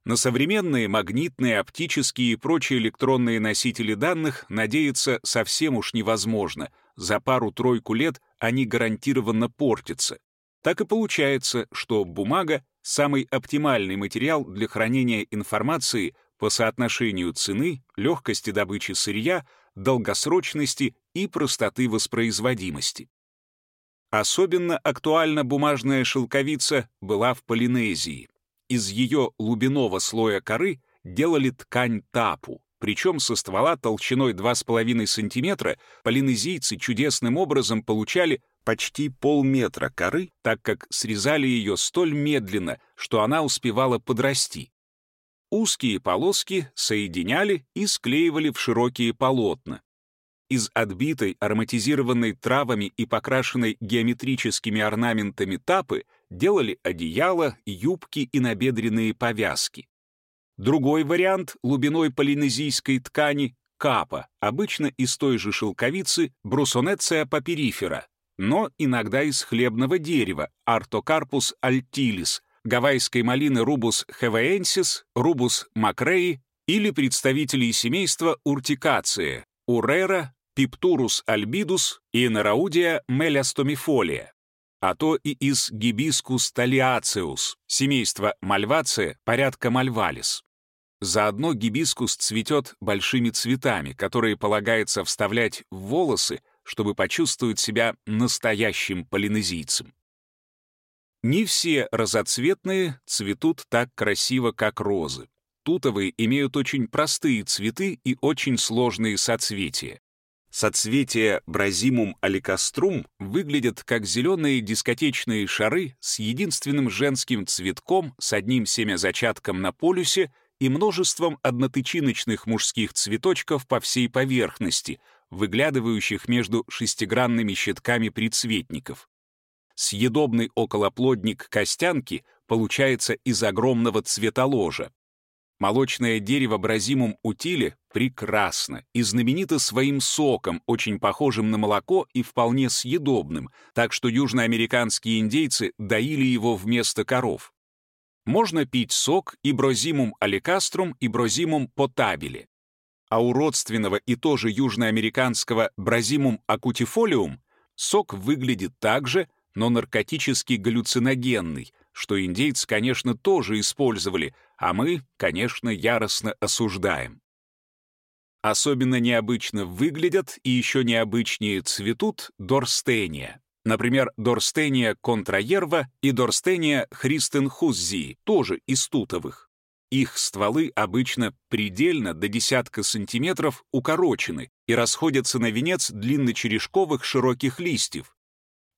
На современные магнитные, оптические и прочие электронные носители данных надеяться совсем уж невозможно. За пару-тройку лет они гарантированно портятся. Так и получается, что бумага — самый оптимальный материал для хранения информации по соотношению цены, легкости добычи сырья, долгосрочности и простоты воспроизводимости. Особенно актуальна бумажная шелковица была в Полинезии. Из ее лубиного слоя коры делали ткань тапу, причем со ствола толщиной 2,5 см полинезийцы чудесным образом получали почти полметра коры, так как срезали ее столь медленно, что она успевала подрасти. Узкие полоски соединяли и склеивали в широкие полотна. Из отбитой, ароматизированной травами и покрашенной геометрическими орнаментами тапы делали одеяла, юбки и набедренные повязки. Другой вариант лубиной полинезийской ткани — капа, обычно из той же шелковицы брусонеция паперифера, но иногда из хлебного дерева артокарпус альтилис, гавайской малины рубус хеваенсис, рубус макреи или представителей семейства уртикация, урера, пиптурус альбидус и нараудия мелястомифолия а то и из гибискус талиациус, семейства мальвация, порядка мальвалис. Заодно гибискус цветет большими цветами, которые полагается вставлять в волосы, чтобы почувствовать себя настоящим полинезийцем. Не все разоцветные цветут так красиво, как розы. Тутовые имеют очень простые цветы и очень сложные соцветия. Соцветия бразимум аликаструм выглядят как зеленые дискотечные шары с единственным женским цветком с одним семязачатком на полюсе и множеством однотычиночных мужских цветочков по всей поверхности, выглядывающих между шестигранными щитками прицветников. Съедобный околоплодник костянки получается из огромного цветоложа. Молочное дерево бразимум утили прекрасно и знаменито своим соком, очень похожим на молоко и вполне съедобным, так что южноамериканские индейцы доили его вместо коров. Можно пить сок и брозимум аликаструм и брозимум потабили. А у родственного и тоже южноамериканского бразимум акутифолиум сок выглядит так же, но наркотически галлюциногенный, что индейцы, конечно, тоже использовали, а мы, конечно, яростно осуждаем. Особенно необычно выглядят и еще необычнее цветут дорстения. Например, дорстения контраерва и дорстения христенхуззии, тоже из тутовых. Их стволы обычно предельно до десятка сантиметров укорочены и расходятся на венец длинночерешковых широких листьев,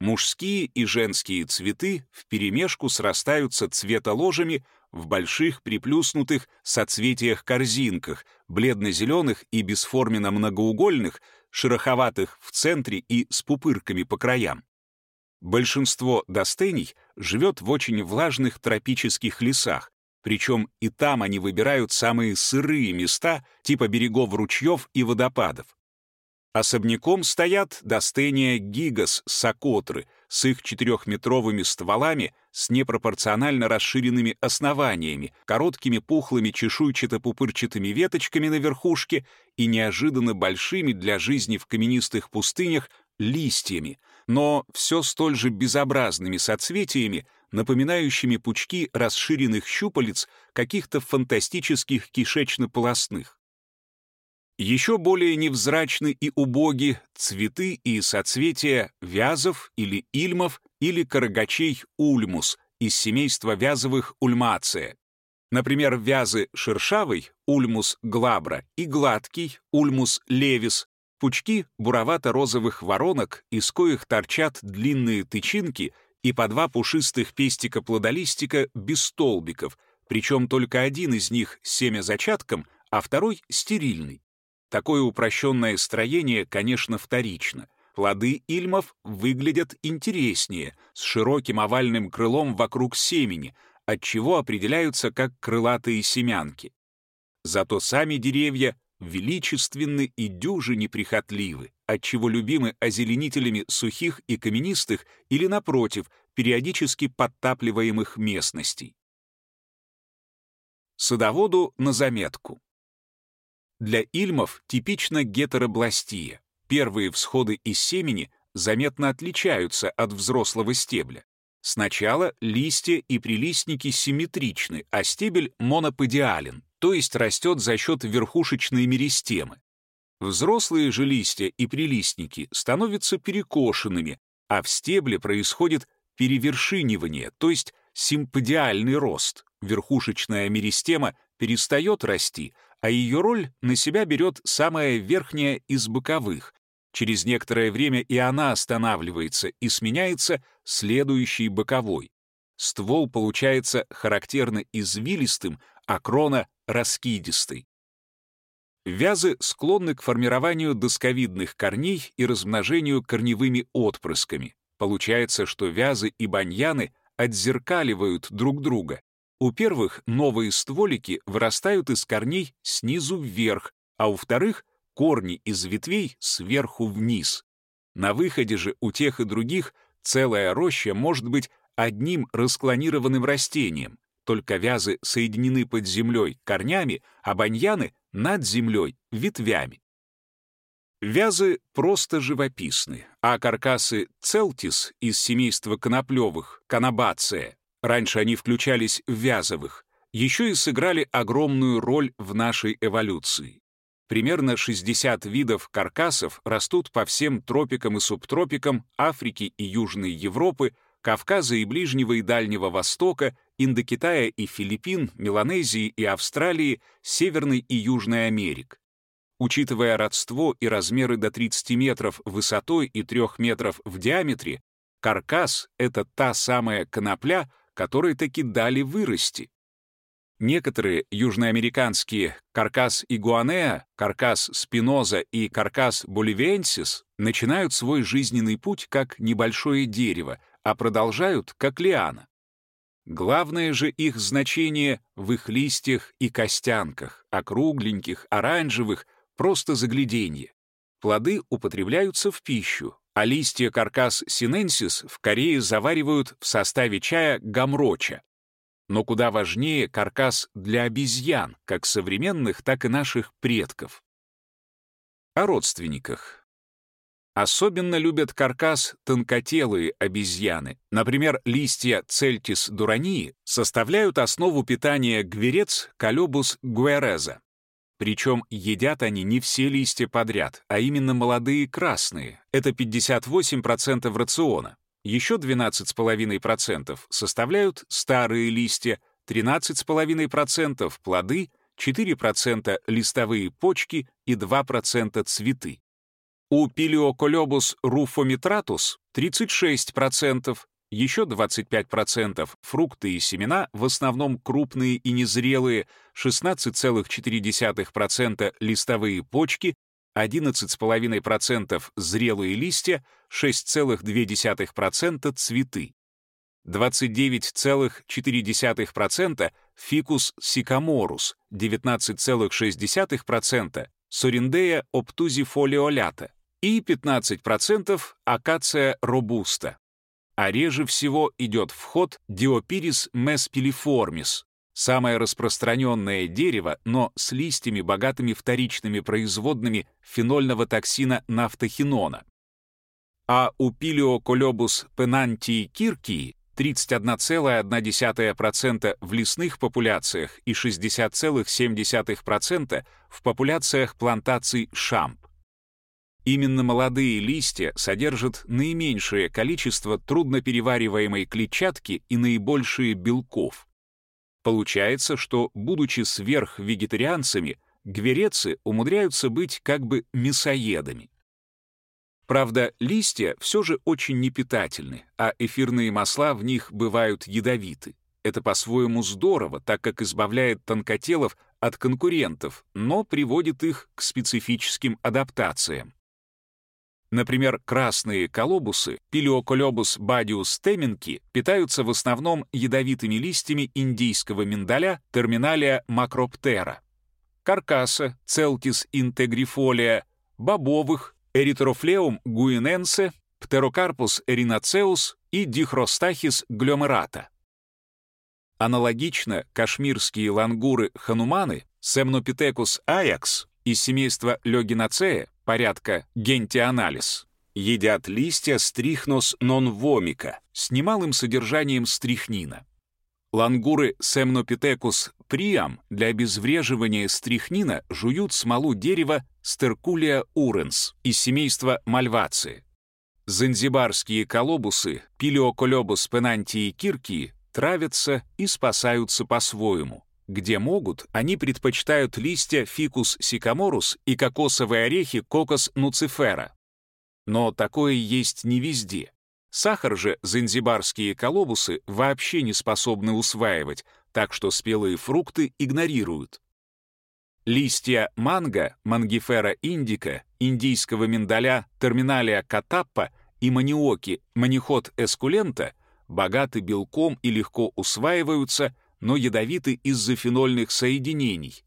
Мужские и женские цветы вперемешку срастаются цветоложами в больших приплюснутых соцветиях-корзинках, бледно-зеленых и бесформенно-многоугольных, шероховатых в центре и с пупырками по краям. Большинство достений живет в очень влажных тропических лесах, причем и там они выбирают самые сырые места типа берегов ручьев и водопадов. Особняком стоят достения гигас сокотры с их четырехметровыми стволами с непропорционально расширенными основаниями, короткими пухлыми чешуйчато-пупырчатыми веточками на верхушке и неожиданно большими для жизни в каменистых пустынях листьями, но все столь же безобразными соцветиями, напоминающими пучки расширенных щупалец каких-то фантастических кишечно-полостных. Еще более невзрачны и убоги цветы и соцветия вязов или ильмов или карагачей ульмус из семейства вязовых ульмация. Например, вязы шершавый, ульмус глабра, и гладкий, ульмус левис, пучки буровато-розовых воронок, из коих торчат длинные тычинки и по два пушистых пестика-плодолистика без столбиков, причем только один из них с семязачатком, а второй — стерильный. Такое упрощенное строение, конечно, вторично. Плоды ильмов выглядят интереснее, с широким овальным крылом вокруг семени, отчего определяются как крылатые семянки. Зато сами деревья величественны и дюжи неприхотливы, отчего любимы озеленителями сухих и каменистых или, напротив, периодически подтапливаемых местностей. Садоводу на заметку. Для ильмов типична гетеробластия. Первые всходы из семени заметно отличаются от взрослого стебля. Сначала листья и прилистники симметричны, а стебель моноподиален, то есть растет за счет верхушечной меристемы. Взрослые же листья и прилистники становятся перекошенными, а в стебле происходит перевершинивание, то есть симподиальный рост. Верхушечная меристема перестает расти, а ее роль на себя берет самая верхняя из боковых. Через некоторое время и она останавливается и сменяется следующей боковой. Ствол получается характерно извилистым, а крона — раскидистой. Вязы склонны к формированию досковидных корней и размножению корневыми отпрысками. Получается, что вязы и баньяны отзеркаливают друг друга. У первых новые стволики вырастают из корней снизу вверх, а у вторых — корни из ветвей сверху вниз. На выходе же у тех и других целая роща может быть одним расклонированным растением, только вязы соединены под землей корнями, а баньяны — над землей ветвями. Вязы просто живописны, а каркасы целтис из семейства коноплевых, канабация, раньше они включались в вязовых, еще и сыграли огромную роль в нашей эволюции. Примерно 60 видов каркасов растут по всем тропикам и субтропикам Африки и Южной Европы, Кавказа и Ближнего и Дальнего Востока, Индокитая и Филиппин, Меланезии и Австралии, Северной и Южной Америк. Учитывая родство и размеры до 30 метров высотой и 3 метров в диаметре, каркас — это та самая конопля, которой таки дали вырасти. Некоторые южноамериканские каркас игуанеа, каркас спиноза и каркас боливиенсис начинают свой жизненный путь как небольшое дерево, а продолжают как лиана. Главное же их значение в их листьях и костянках, округленьких, оранжевых, просто загляденье. Плоды употребляются в пищу, а листья каркас синенсис в Корее заваривают в составе чая гамроча. Но куда важнее каркас для обезьян, как современных, так и наших предков. О родственниках. Особенно любят каркас тонкотелые обезьяны. Например, листья цельтис дурании составляют основу питания гверец колебус гуэреза. Причем едят они не все листья подряд, а именно молодые красные. Это 58% рациона. Еще 12,5% составляют старые листья, 13,5% плоды, 4% листовые почки и 2% цветы. У Пилиоколебус руфомитратус 36%, еще 25% фрукты и семена, в основном крупные и незрелые, 16,4% листовые почки, 11,5% зрелые листья, 6,2% цветы. 29,4% фикус сикаморус, 19,6% сориндея обтузифолиолята и 15% акация робуста а реже всего идет вход Диопирис mespiliformis, самое распространенное дерево, но с листьями, богатыми вторичными производными фенольного токсина нафтохинона. А у Пилиоколебус пенантии киркии 31,1% в лесных популяциях и 60,7% в популяциях плантаций шамп. Именно молодые листья содержат наименьшее количество трудноперевариваемой клетчатки и наибольшие белков. Получается, что, будучи сверхвегетарианцами, гверецы умудряются быть как бы мясоедами. Правда, листья все же очень непитательны, а эфирные масла в них бывают ядовиты. Это по-своему здорово, так как избавляет тонкотелов от конкурентов, но приводит их к специфическим адаптациям. Например, красные колобусы, Пилиоколебус бадиус теменки, питаются в основном ядовитыми листьями индийского миндаля терминалия макроптера, каркаса, целтис интегрифолия, бобовых, эритрофлеум гуиненсе, птерокарпус эринацеус и дихростахис гломерата. Аналогично кашмирские лангуры-хануманы, Семнопитекус аякс из семейства Легинацея порядка гентианализ, едят листья стрихнос нонвомика с немалым содержанием стрихнина. Лангуры Semnopithecus priam для обезвреживания стрихнина жуют смолу дерева Sterculia urens из семейства Malvaceae. Занзибарские колобусы Piliocolobus pennantii kirkii травятся и спасаются по-своему. Где могут, они предпочитают листья Ficus sycomorus и кокосовые орехи Cocos nucifera. Но такое есть не везде. Сахар же занзибарские колобусы вообще не способны усваивать, так что спелые фрукты игнорируют. Листья манго, мангифера индика, индийского миндаля, терминалия катаппа и маниоки, манихот эскулента богаты белком и легко усваиваются, но ядовиты из-за фенольных соединений.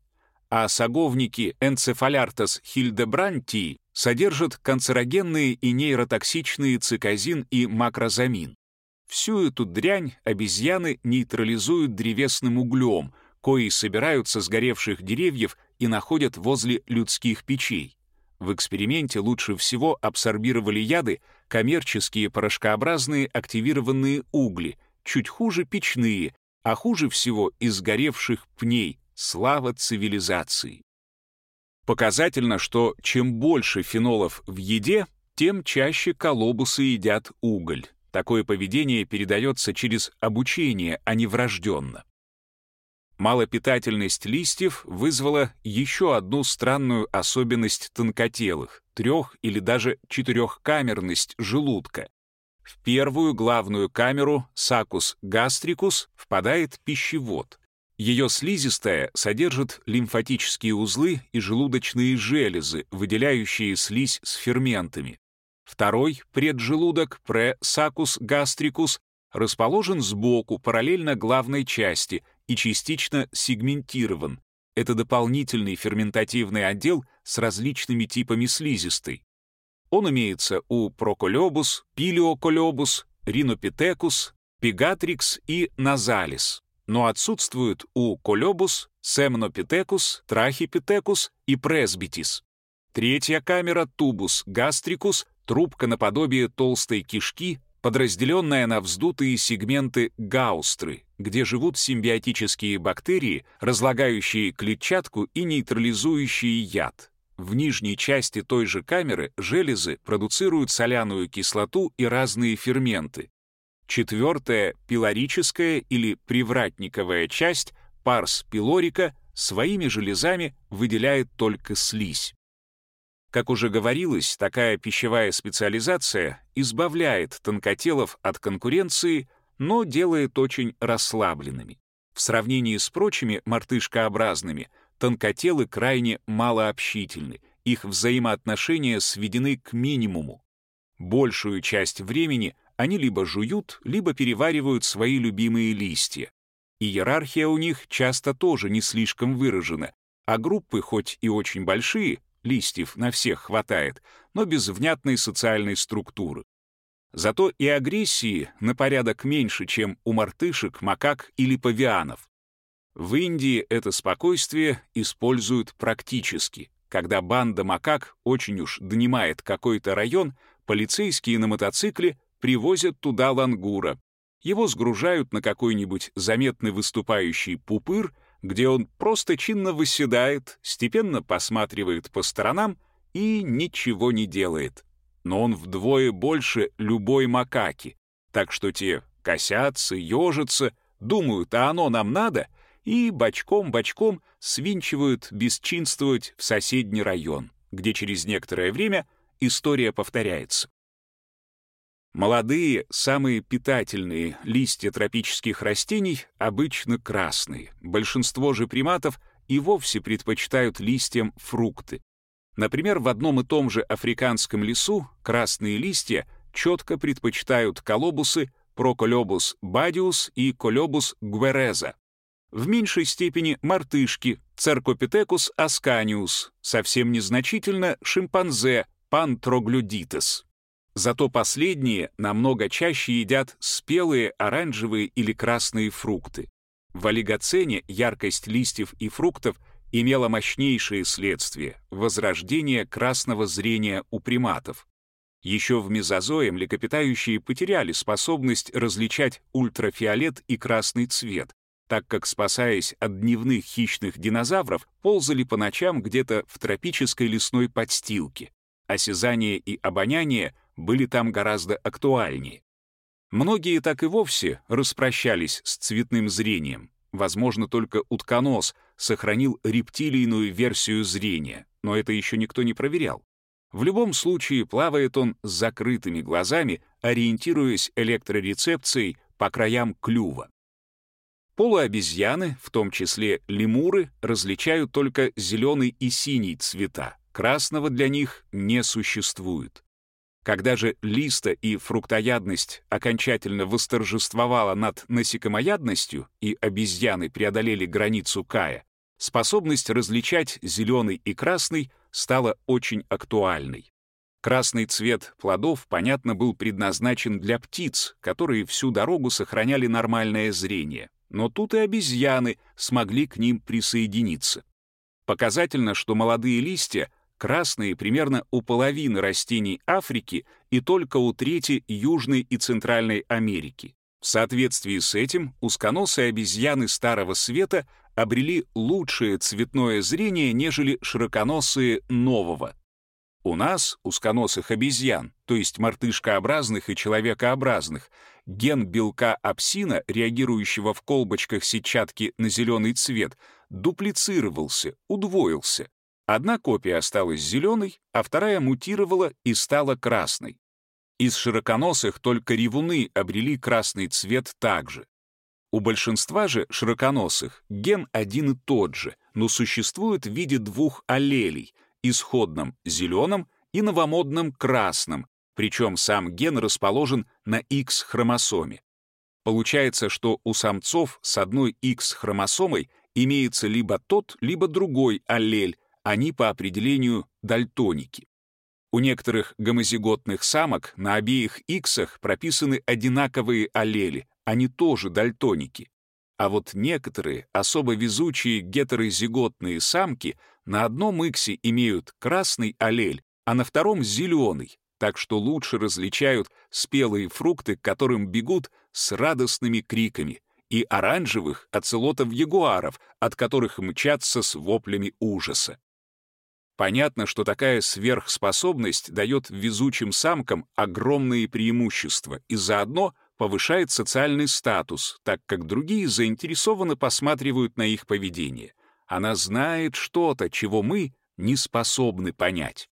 А саговники энцефаляртос хильдебрантии содержат канцерогенные и нейротоксичные цикозин и макрозамин. Всю эту дрянь обезьяны нейтрализуют древесным углем, кои собираются с горевших деревьев и находят возле людских печей. В эксперименте лучше всего абсорбировали яды коммерческие порошкообразные активированные угли, чуть хуже печные, а хуже всего из сгоревших пней, слава цивилизации. Показательно, что чем больше фенолов в еде, тем чаще колобусы едят уголь. Такое поведение передается через обучение, а не врожденно. Малопитательность листьев вызвала еще одну странную особенность тонкотелых — трех- или даже четырехкамерность желудка. В первую главную камеру, сакус гастрикус, впадает пищевод. Ее слизистая содержит лимфатические узлы и желудочные железы, выделяющие слизь с ферментами. Второй преджелудок, пресакус гастрикус, расположен сбоку, параллельно главной части и частично сегментирован. Это дополнительный ферментативный отдел с различными типами слизистой. Он имеется у проколебус, пилиоколебус, ринопитекус, пегатрикс и назалис но отсутствуют у колебус, семнопитекус, трахипитекус и пресбитис. Третья камера — тубус гастрикус, трубка наподобие толстой кишки, подразделенная на вздутые сегменты гаустры, где живут симбиотические бактерии, разлагающие клетчатку и нейтрализующие яд. В нижней части той же камеры железы продуцируют соляную кислоту и разные ферменты, Четвертая, пилорическая или привратниковая часть, парс пилорика, своими железами выделяет только слизь. Как уже говорилось, такая пищевая специализация избавляет тонкотелов от конкуренции, но делает очень расслабленными. В сравнении с прочими мартышкообразными, тонкотелы крайне малообщительны, их взаимоотношения сведены к минимуму. Большую часть времени они либо жуют, либо переваривают свои любимые листья. Иерархия у них часто тоже не слишком выражена, а группы хоть и очень большие, листьев на всех хватает, но без внятной социальной структуры. Зато и агрессии на порядок меньше, чем у мартышек, макак или павианов. В Индии это спокойствие используют практически. Когда банда макак очень уж донимает какой-то район, полицейские на мотоцикле привозят туда лангура. Его сгружают на какой-нибудь заметный выступающий пупыр, где он просто чинно выседает, степенно посматривает по сторонам и ничего не делает. Но он вдвое больше любой макаки, так что те косятся, ежатся, думают, а оно нам надо, и бочком-бочком свинчивают бесчинствовать в соседний район, где через некоторое время история повторяется. Молодые, самые питательные листья тропических растений обычно красные. Большинство же приматов и вовсе предпочитают листьям фрукты. Например, в одном и том же африканском лесу красные листья четко предпочитают колобусы Проколебус бадиус и Колебус гвереза. В меньшей степени мартышки Церкопитекус асканиус, совсем незначительно шимпанзе Пантроглюдитес. Зато последние намного чаще едят спелые оранжевые или красные фрукты. В олигоцене яркость листьев и фруктов имела мощнейшие следствия — возрождение красного зрения у приматов. Еще в мезозое млекопитающие потеряли способность различать ультрафиолет и красный цвет, так как, спасаясь от дневных хищных динозавров, ползали по ночам где-то в тропической лесной подстилке. Осязание и обоняние были там гораздо актуальнее. Многие так и вовсе распрощались с цветным зрением. Возможно, только утконос сохранил рептилийную версию зрения, но это еще никто не проверял. В любом случае плавает он с закрытыми глазами, ориентируясь электрорецепцией по краям клюва. Полуобезьяны, в том числе лемуры, различают только зеленый и синий цвета. Красного для них не существует. Когда же листа и фруктоядность окончательно восторжествовала над насекомоядностью и обезьяны преодолели границу Кая, способность различать зеленый и красный стала очень актуальной. Красный цвет плодов, понятно, был предназначен для птиц, которые всю дорогу сохраняли нормальное зрение. Но тут и обезьяны смогли к ним присоединиться. Показательно, что молодые листья красные примерно у половины растений Африки и только у трети Южной и Центральной Америки. В соответствии с этим узконосые обезьяны Старого Света обрели лучшее цветное зрение, нежели широконосые Нового. У нас, узконосых обезьян, то есть мартышкообразных и человекообразных, ген белка апсина, реагирующего в колбочках сетчатки на зеленый цвет, дуплицировался, удвоился. Одна копия осталась зеленой, а вторая мутировала и стала красной. Из широконосых только ревуны обрели красный цвет также. У большинства же широконосых ген один и тот же, но существует в виде двух аллелей — исходном зеленом и новомодном красном, причем сам ген расположен на X-хромосоме. Получается, что у самцов с одной X-хромосомой имеется либо тот, либо другой аллель, они по определению дальтоники. У некоторых гомозиготных самок на обеих иксах прописаны одинаковые аллели, они тоже дальтоники. А вот некоторые особо везучие гетерозиготные самки на одном иксе имеют красный аллель, а на втором — зеленый, так что лучше различают спелые фрукты, к которым бегут с радостными криками, и оранжевых оцелотов-ягуаров, от которых мчатся с воплями ужаса. Понятно, что такая сверхспособность дает везучим самкам огромные преимущества и заодно повышает социальный статус, так как другие заинтересованно посматривают на их поведение. Она знает что-то, чего мы не способны понять.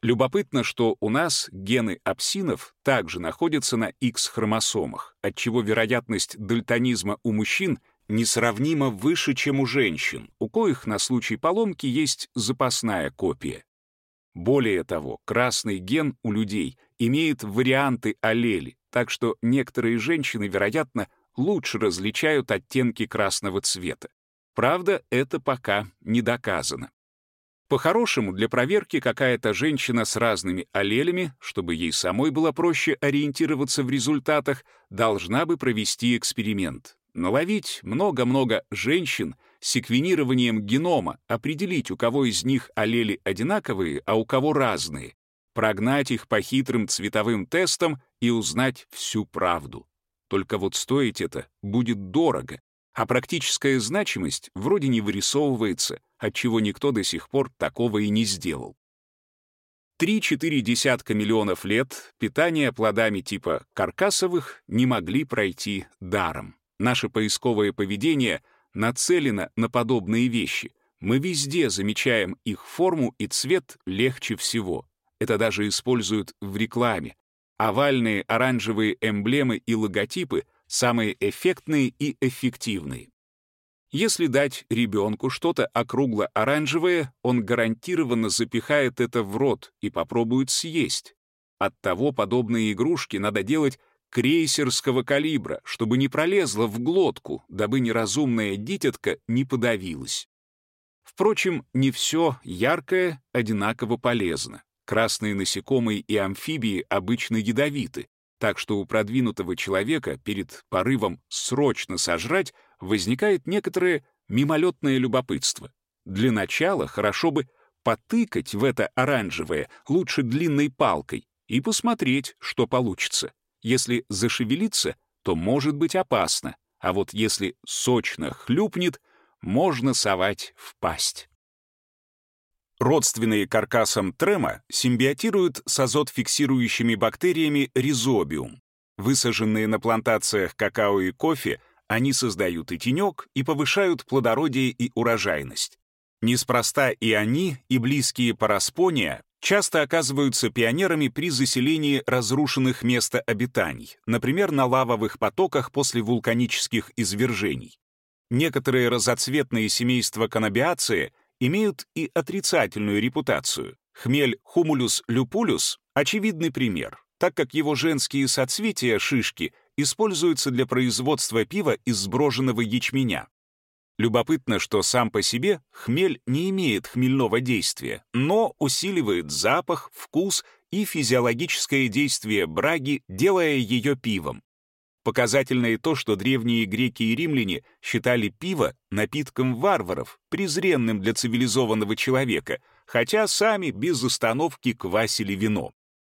Любопытно, что у нас гены апсинов также находятся на X-хромосомах, отчего вероятность дальтонизма у мужчин несравнимо выше, чем у женщин, у коих на случай поломки есть запасная копия. Более того, красный ген у людей имеет варианты аллели, так что некоторые женщины, вероятно, лучше различают оттенки красного цвета. Правда, это пока не доказано. По-хорошему, для проверки какая-то женщина с разными аллелями, чтобы ей самой было проще ориентироваться в результатах, должна бы провести эксперимент наловить много-много женщин секвенированием генома, определить, у кого из них аллели одинаковые, а у кого разные, прогнать их по хитрым цветовым тестам и узнать всю правду. Только вот стоить это будет дорого, а практическая значимость вроде не вырисовывается, отчего никто до сих пор такого и не сделал. Три-четыре десятка миллионов лет питания плодами типа каркасовых не могли пройти даром. Наше поисковое поведение нацелено на подобные вещи. Мы везде замечаем их форму и цвет легче всего. Это даже используют в рекламе. Овальные оранжевые эмблемы и логотипы самые эффектные и эффективные. Если дать ребенку что-то округло-оранжевое, он гарантированно запихает это в рот и попробует съесть. Оттого подобные игрушки надо делать крейсерского калибра, чтобы не пролезла в глотку, дабы неразумная дитятка не подавилась. Впрочем, не все яркое одинаково полезно. Красные насекомые и амфибии обычно ядовиты, так что у продвинутого человека перед порывом срочно сожрать возникает некоторое мимолетное любопытство. Для начала хорошо бы потыкать в это оранжевое, лучше длинной палкой, и посмотреть, что получится. Если зашевелиться, то может быть опасно, а вот если сочно хлюпнет, можно совать в пасть. Родственные каркасам трема симбиотируют с азотфиксирующими бактериями ризобиум. Высаженные на плантациях какао и кофе, они создают и тенек, и повышают плодородие и урожайность. Неспроста и они, и близкие параспония часто оказываются пионерами при заселении разрушенных мест обитаний, например, на лавовых потоках после вулканических извержений. Некоторые разоцветные семейства канабиации имеют и отрицательную репутацию. Хмель Humulus lupulus — очевидный пример, так как его женские соцветия, шишки, используются для производства пива из сброженного ячменя. Любопытно, что сам по себе хмель не имеет хмельного действия, но усиливает запах, вкус и физиологическое действие браги, делая ее пивом. Показательно и то, что древние греки и римляне считали пиво напитком варваров, презренным для цивилизованного человека, хотя сами без остановки квасили вино.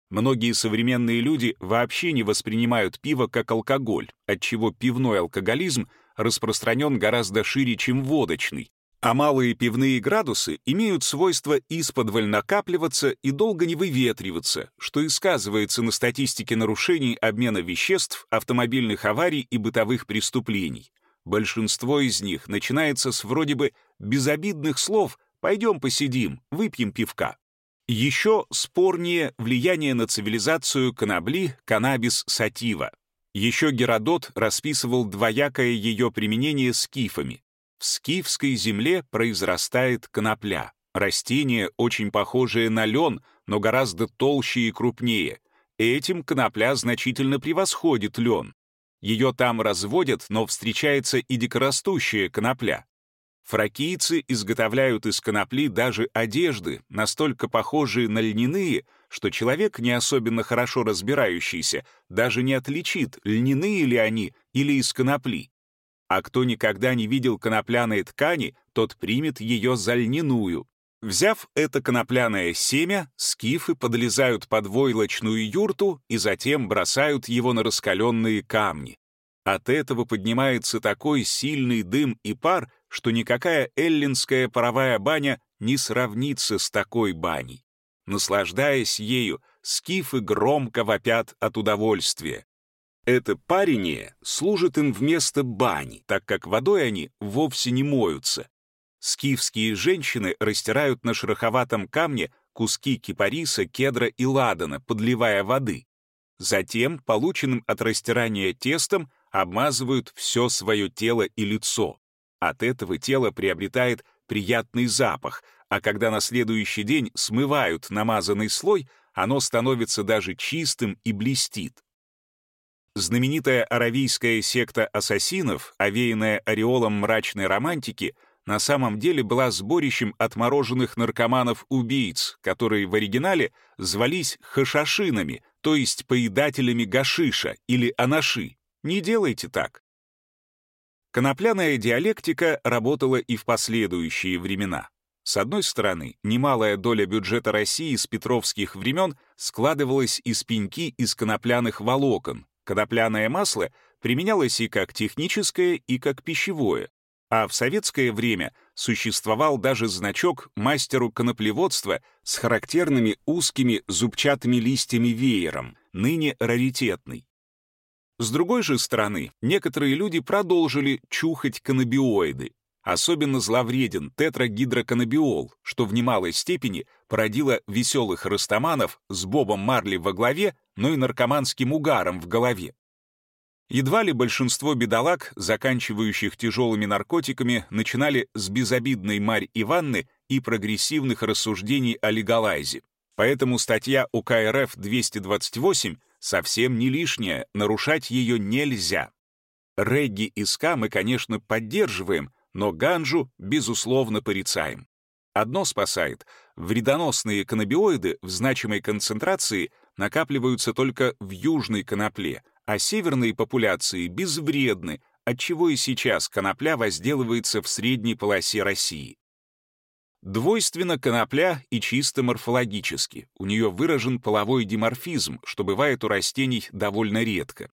Многие современные люди вообще не воспринимают пиво как алкоголь, отчего пивной алкоголизм распространен гораздо шире, чем водочный, а малые пивные градусы имеют свойство исподволь накапливаться и долго не выветриваться, что и сказывается на статистике нарушений обмена веществ, автомобильных аварий и бытовых преступлений. Большинство из них начинается с вроде бы безобидных слов «пойдем посидим, выпьем пивка». Еще спорнее влияние на цивилизацию конобли каннабис сатива. Еще Геродот расписывал двоякое ее применение скифами. В скифской земле произрастает конопля, растение, очень похожее на лен, но гораздо толще и крупнее. Этим конопля значительно превосходит лен. Ее там разводят, но встречается и дикорастущая конопля. Фракийцы изготовляют из конопли даже одежды, настолько похожие на льняные, что человек, не особенно хорошо разбирающийся, даже не отличит, льняные ли они или из конопли. А кто никогда не видел конопляной ткани, тот примет ее за льняную. Взяв это конопляное семя, скифы подлезают под войлочную юрту и затем бросают его на раскаленные камни. От этого поднимается такой сильный дым и пар, что никакая эллинская паровая баня не сравнится с такой баней. Наслаждаясь ею, скифы громко вопят от удовольствия. Это парение служит им вместо бани, так как водой они вовсе не моются. Скифские женщины растирают на шероховатом камне куски кипариса, кедра и ладана, подливая воды. Затем, полученным от растирания тестом, обмазывают все свое тело и лицо. От этого тело приобретает приятный запах, а когда на следующий день смывают намазанный слой, оно становится даже чистым и блестит. Знаменитая аравийская секта ассасинов, овеянная ореолом мрачной романтики, на самом деле была сборищем отмороженных наркоманов-убийц, которые в оригинале звались хашашинами, то есть поедателями гашиша или анаши. Не делайте так. Конопляная диалектика работала и в последующие времена. С одной стороны, немалая доля бюджета России с петровских времен складывалась из пеньки из конопляных волокон. Конопляное масло применялось и как техническое, и как пищевое. А в советское время существовал даже значок мастеру коноплеводства с характерными узкими зубчатыми листьями веером, ныне раритетный. С другой же стороны, некоторые люди продолжили чухать каннабиоиды, Особенно зловреден тетрагидроканабиол, что в немалой степени породило веселых растаманов с Бобом Марли во главе, но и наркоманским угаром в голове. Едва ли большинство бедолаг, заканчивающих тяжелыми наркотиками, начинали с безобидной Марь Иванны и прогрессивных рассуждений о легалайзе. Поэтому статья УК РФ 228 совсем не лишняя, нарушать ее нельзя. Регги и ска мы, конечно, поддерживаем, но ганжу, безусловно, порицаем. Одно спасает — вредоносные каннабиоиды в значимой концентрации накапливаются только в южной конопле, а северные популяции безвредны, отчего и сейчас конопля возделывается в средней полосе России. Двойственно конопля и чисто морфологически. У нее выражен половой диморфизм, что бывает у растений довольно редко.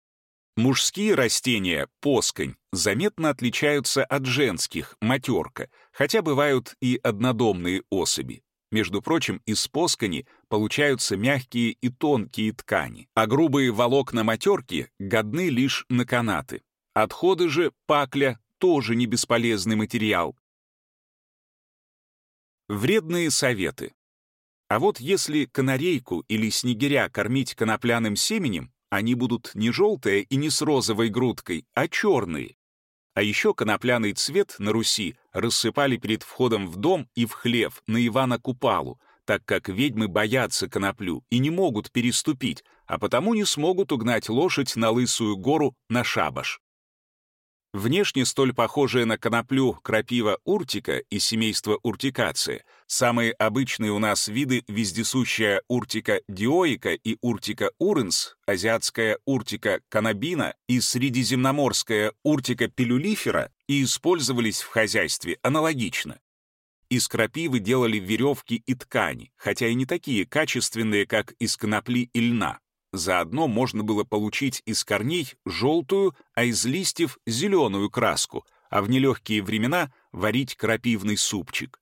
Мужские растения, посконь, заметно отличаются от женских, матерка, хотя бывают и однодомные особи. Между прочим, из поскани получаются мягкие и тонкие ткани, а грубые волокна матерки годны лишь на канаты. Отходы же пакля тоже не бесполезный материал. Вредные советы. А вот если канарейку или снегиря кормить конопляным семенем, они будут не желтые и не с розовой грудкой, а черные. А еще конопляный цвет на Руси рассыпали перед входом в дом и в хлев на Ивана Купалу, так как ведьмы боятся коноплю и не могут переступить, а потому не смогут угнать лошадь на Лысую гору на шабаш. Внешне столь похожая на коноплю крапива уртика из семейства уртикация, самые обычные у нас виды вездесущая уртика диоика и уртика уренс, азиатская уртика канабина и средиземноморская уртика пилюлифера и использовались в хозяйстве аналогично. Из крапивы делали веревки и ткани, хотя и не такие качественные, как из конопли и льна. Заодно можно было получить из корней желтую, а из листьев — зеленую краску, а в нелегкие времена варить крапивный супчик.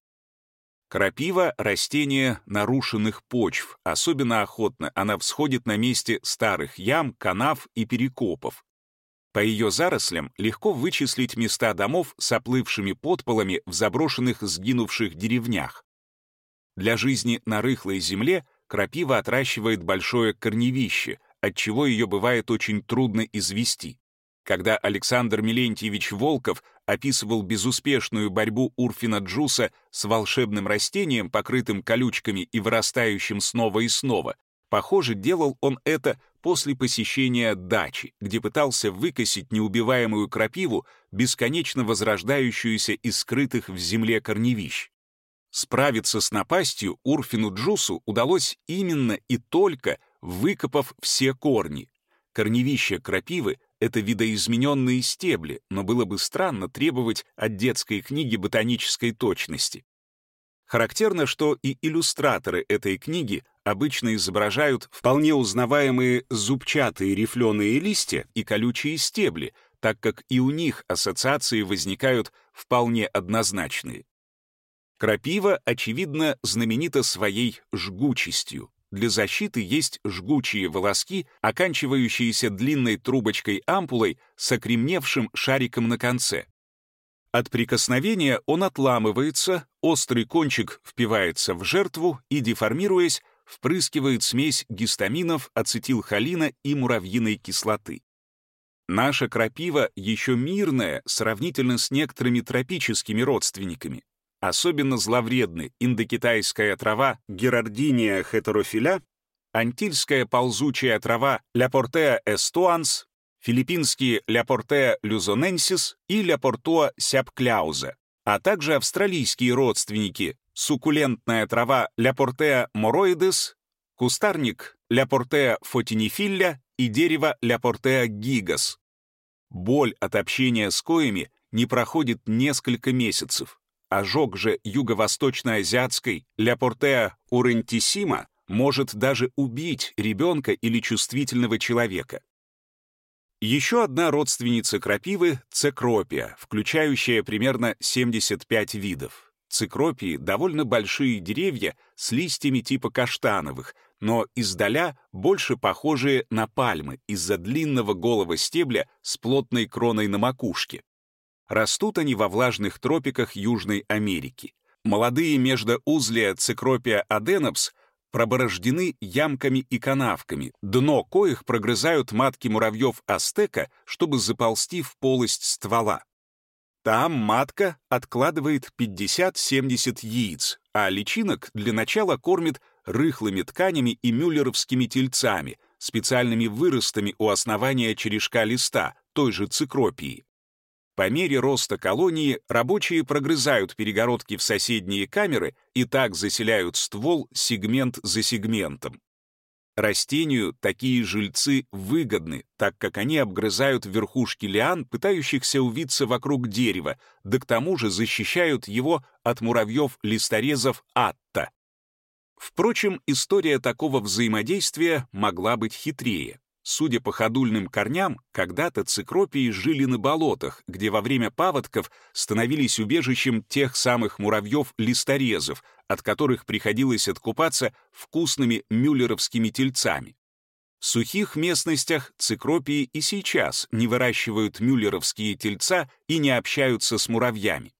Крапива — растение нарушенных почв, особенно охотно она всходит на месте старых ям, канав и перекопов. По ее зарослям легко вычислить места домов с оплывшими подполами в заброшенных сгинувших деревнях. Для жизни на рыхлой земле крапива отращивает большое корневище, отчего ее бывает очень трудно извести. Когда Александр Милентьевич Волков описывал безуспешную борьбу Урфина Джуса с волшебным растением, покрытым колючками и вырастающим снова и снова, похоже, делал он это после посещения дачи, где пытался выкосить неубиваемую крапиву, бесконечно возрождающуюся из скрытых в земле корневищ. Справиться с напастью Урфину Джусу удалось именно и только выкопав все корни. Корневища крапивы — это видоизмененные стебли, но было бы странно требовать от детской книги ботанической точности. Характерно, что и иллюстраторы этой книги обычно изображают вполне узнаваемые зубчатые рифленые листья и колючие стебли, так как и у них ассоциации возникают вполне однозначные. Крапива, очевидно, знаменита своей жгучестью. Для защиты есть жгучие волоски, оканчивающиеся длинной трубочкой-ампулой с окремневшим шариком на конце. От прикосновения он отламывается, острый кончик впивается в жертву и, деформируясь, впрыскивает смесь гистаминов, ацетилхолина и муравьиной кислоты. Наша крапива еще мирная сравнительно с некоторыми тропическими родственниками. Особенно зловредны индокитайская трава Герардиния хетерофиля, антильская ползучая трава Ляпортеа эстуанс, филиппинские Ляпортеа люзоненсис и Ляпортуа сяпкляуза, а также австралийские родственники суккулентная трава Ляпортеа мороидес, кустарник Ляпортеа фотинифилля и дерево Ляпортеа гигас. Боль от общения с коями не проходит несколько месяцев. Ожог же юго-восточно-азиатской Ляпортеа урентисима может даже убить ребенка или чувствительного человека. Еще одна родственница крапивы — цекропия, включающая примерно 75 видов. Цикропии — довольно большие деревья с листьями типа каштановых, но издаля больше похожие на пальмы из-за длинного голого стебля с плотной кроной на макушке. Растут они во влажных тропиках Южной Америки. Молодые междоузлия цикропия аденопс проборождены ямками и канавками, дно коих прогрызают матки муравьев астека, чтобы заползти в полость ствола. Там матка откладывает 50-70 яиц, а личинок для начала кормит рыхлыми тканями и мюллеровскими тельцами, специальными выростами у основания черешка листа, той же цикропии. По мере роста колонии рабочие прогрызают перегородки в соседние камеры и так заселяют ствол сегмент за сегментом. Растению такие жильцы выгодны, так как они обгрызают верхушки лиан, пытающихся увиться вокруг дерева, да к тому же защищают его от муравьев-листорезов атта. Впрочем, история такого взаимодействия могла быть хитрее. Судя по ходульным корням, когда-то цикропии жили на болотах, где во время паводков становились убежищем тех самых муравьев-листорезов, от которых приходилось откупаться вкусными мюллеровскими тельцами. В сухих местностях цикропии и сейчас не выращивают мюллеровские тельца и не общаются с муравьями.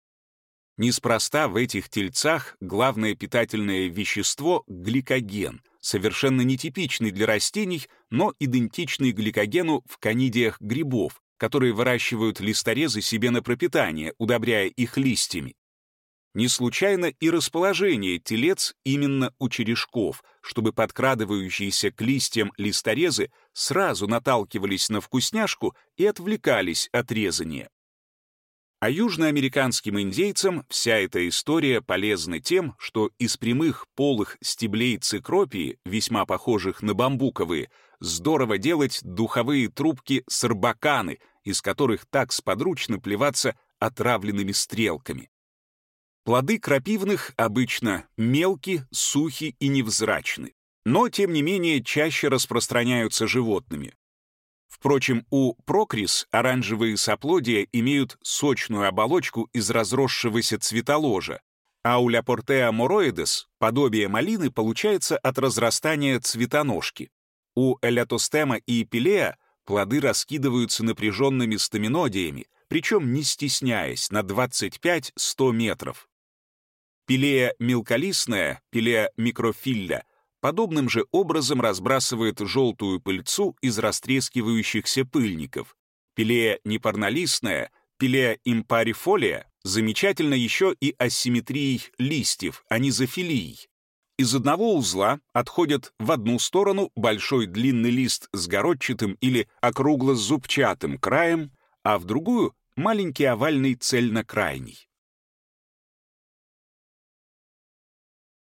Неспроста в этих тельцах главное питательное вещество — гликоген, совершенно нетипичный для растений, но идентичный гликогену в канидиях грибов, которые выращивают листорезы себе на пропитание, удобряя их листьями. Не случайно и расположение телец именно у черешков, чтобы подкрадывающиеся к листьям листорезы сразу наталкивались на вкусняшку и отвлекались от резания. А южноамериканским индейцам вся эта история полезна тем, что из прямых полых стеблей цикропии, весьма похожих на бамбуковые, здорово делать духовые трубки сарбаканы, из которых так сподручно плеваться отравленными стрелками. Плоды крапивных обычно мелки, сухи и невзрачны, но, тем не менее, чаще распространяются животными. Впрочем, у прокрис оранжевые соплодия имеют сочную оболочку из разросшегося цветоложа, а у ляпортеа мороидес подобие малины получается от разрастания цветоножки. У элятостема и пилеа плоды раскидываются напряженными стаминодиями, причем не стесняясь, на 25-100 метров. Пилея мелколистная, пилея микрофилля, подобным же образом разбрасывает желтую пыльцу из растрескивающихся пыльников. Пилея непарнолистная, пилея импарифолия замечательно еще и асимметрией листьев, а не зофилией. Из одного узла отходит в одну сторону большой длинный лист с городчатым или округло-зубчатым краем, а в другую — маленький овальный цельнокрайний.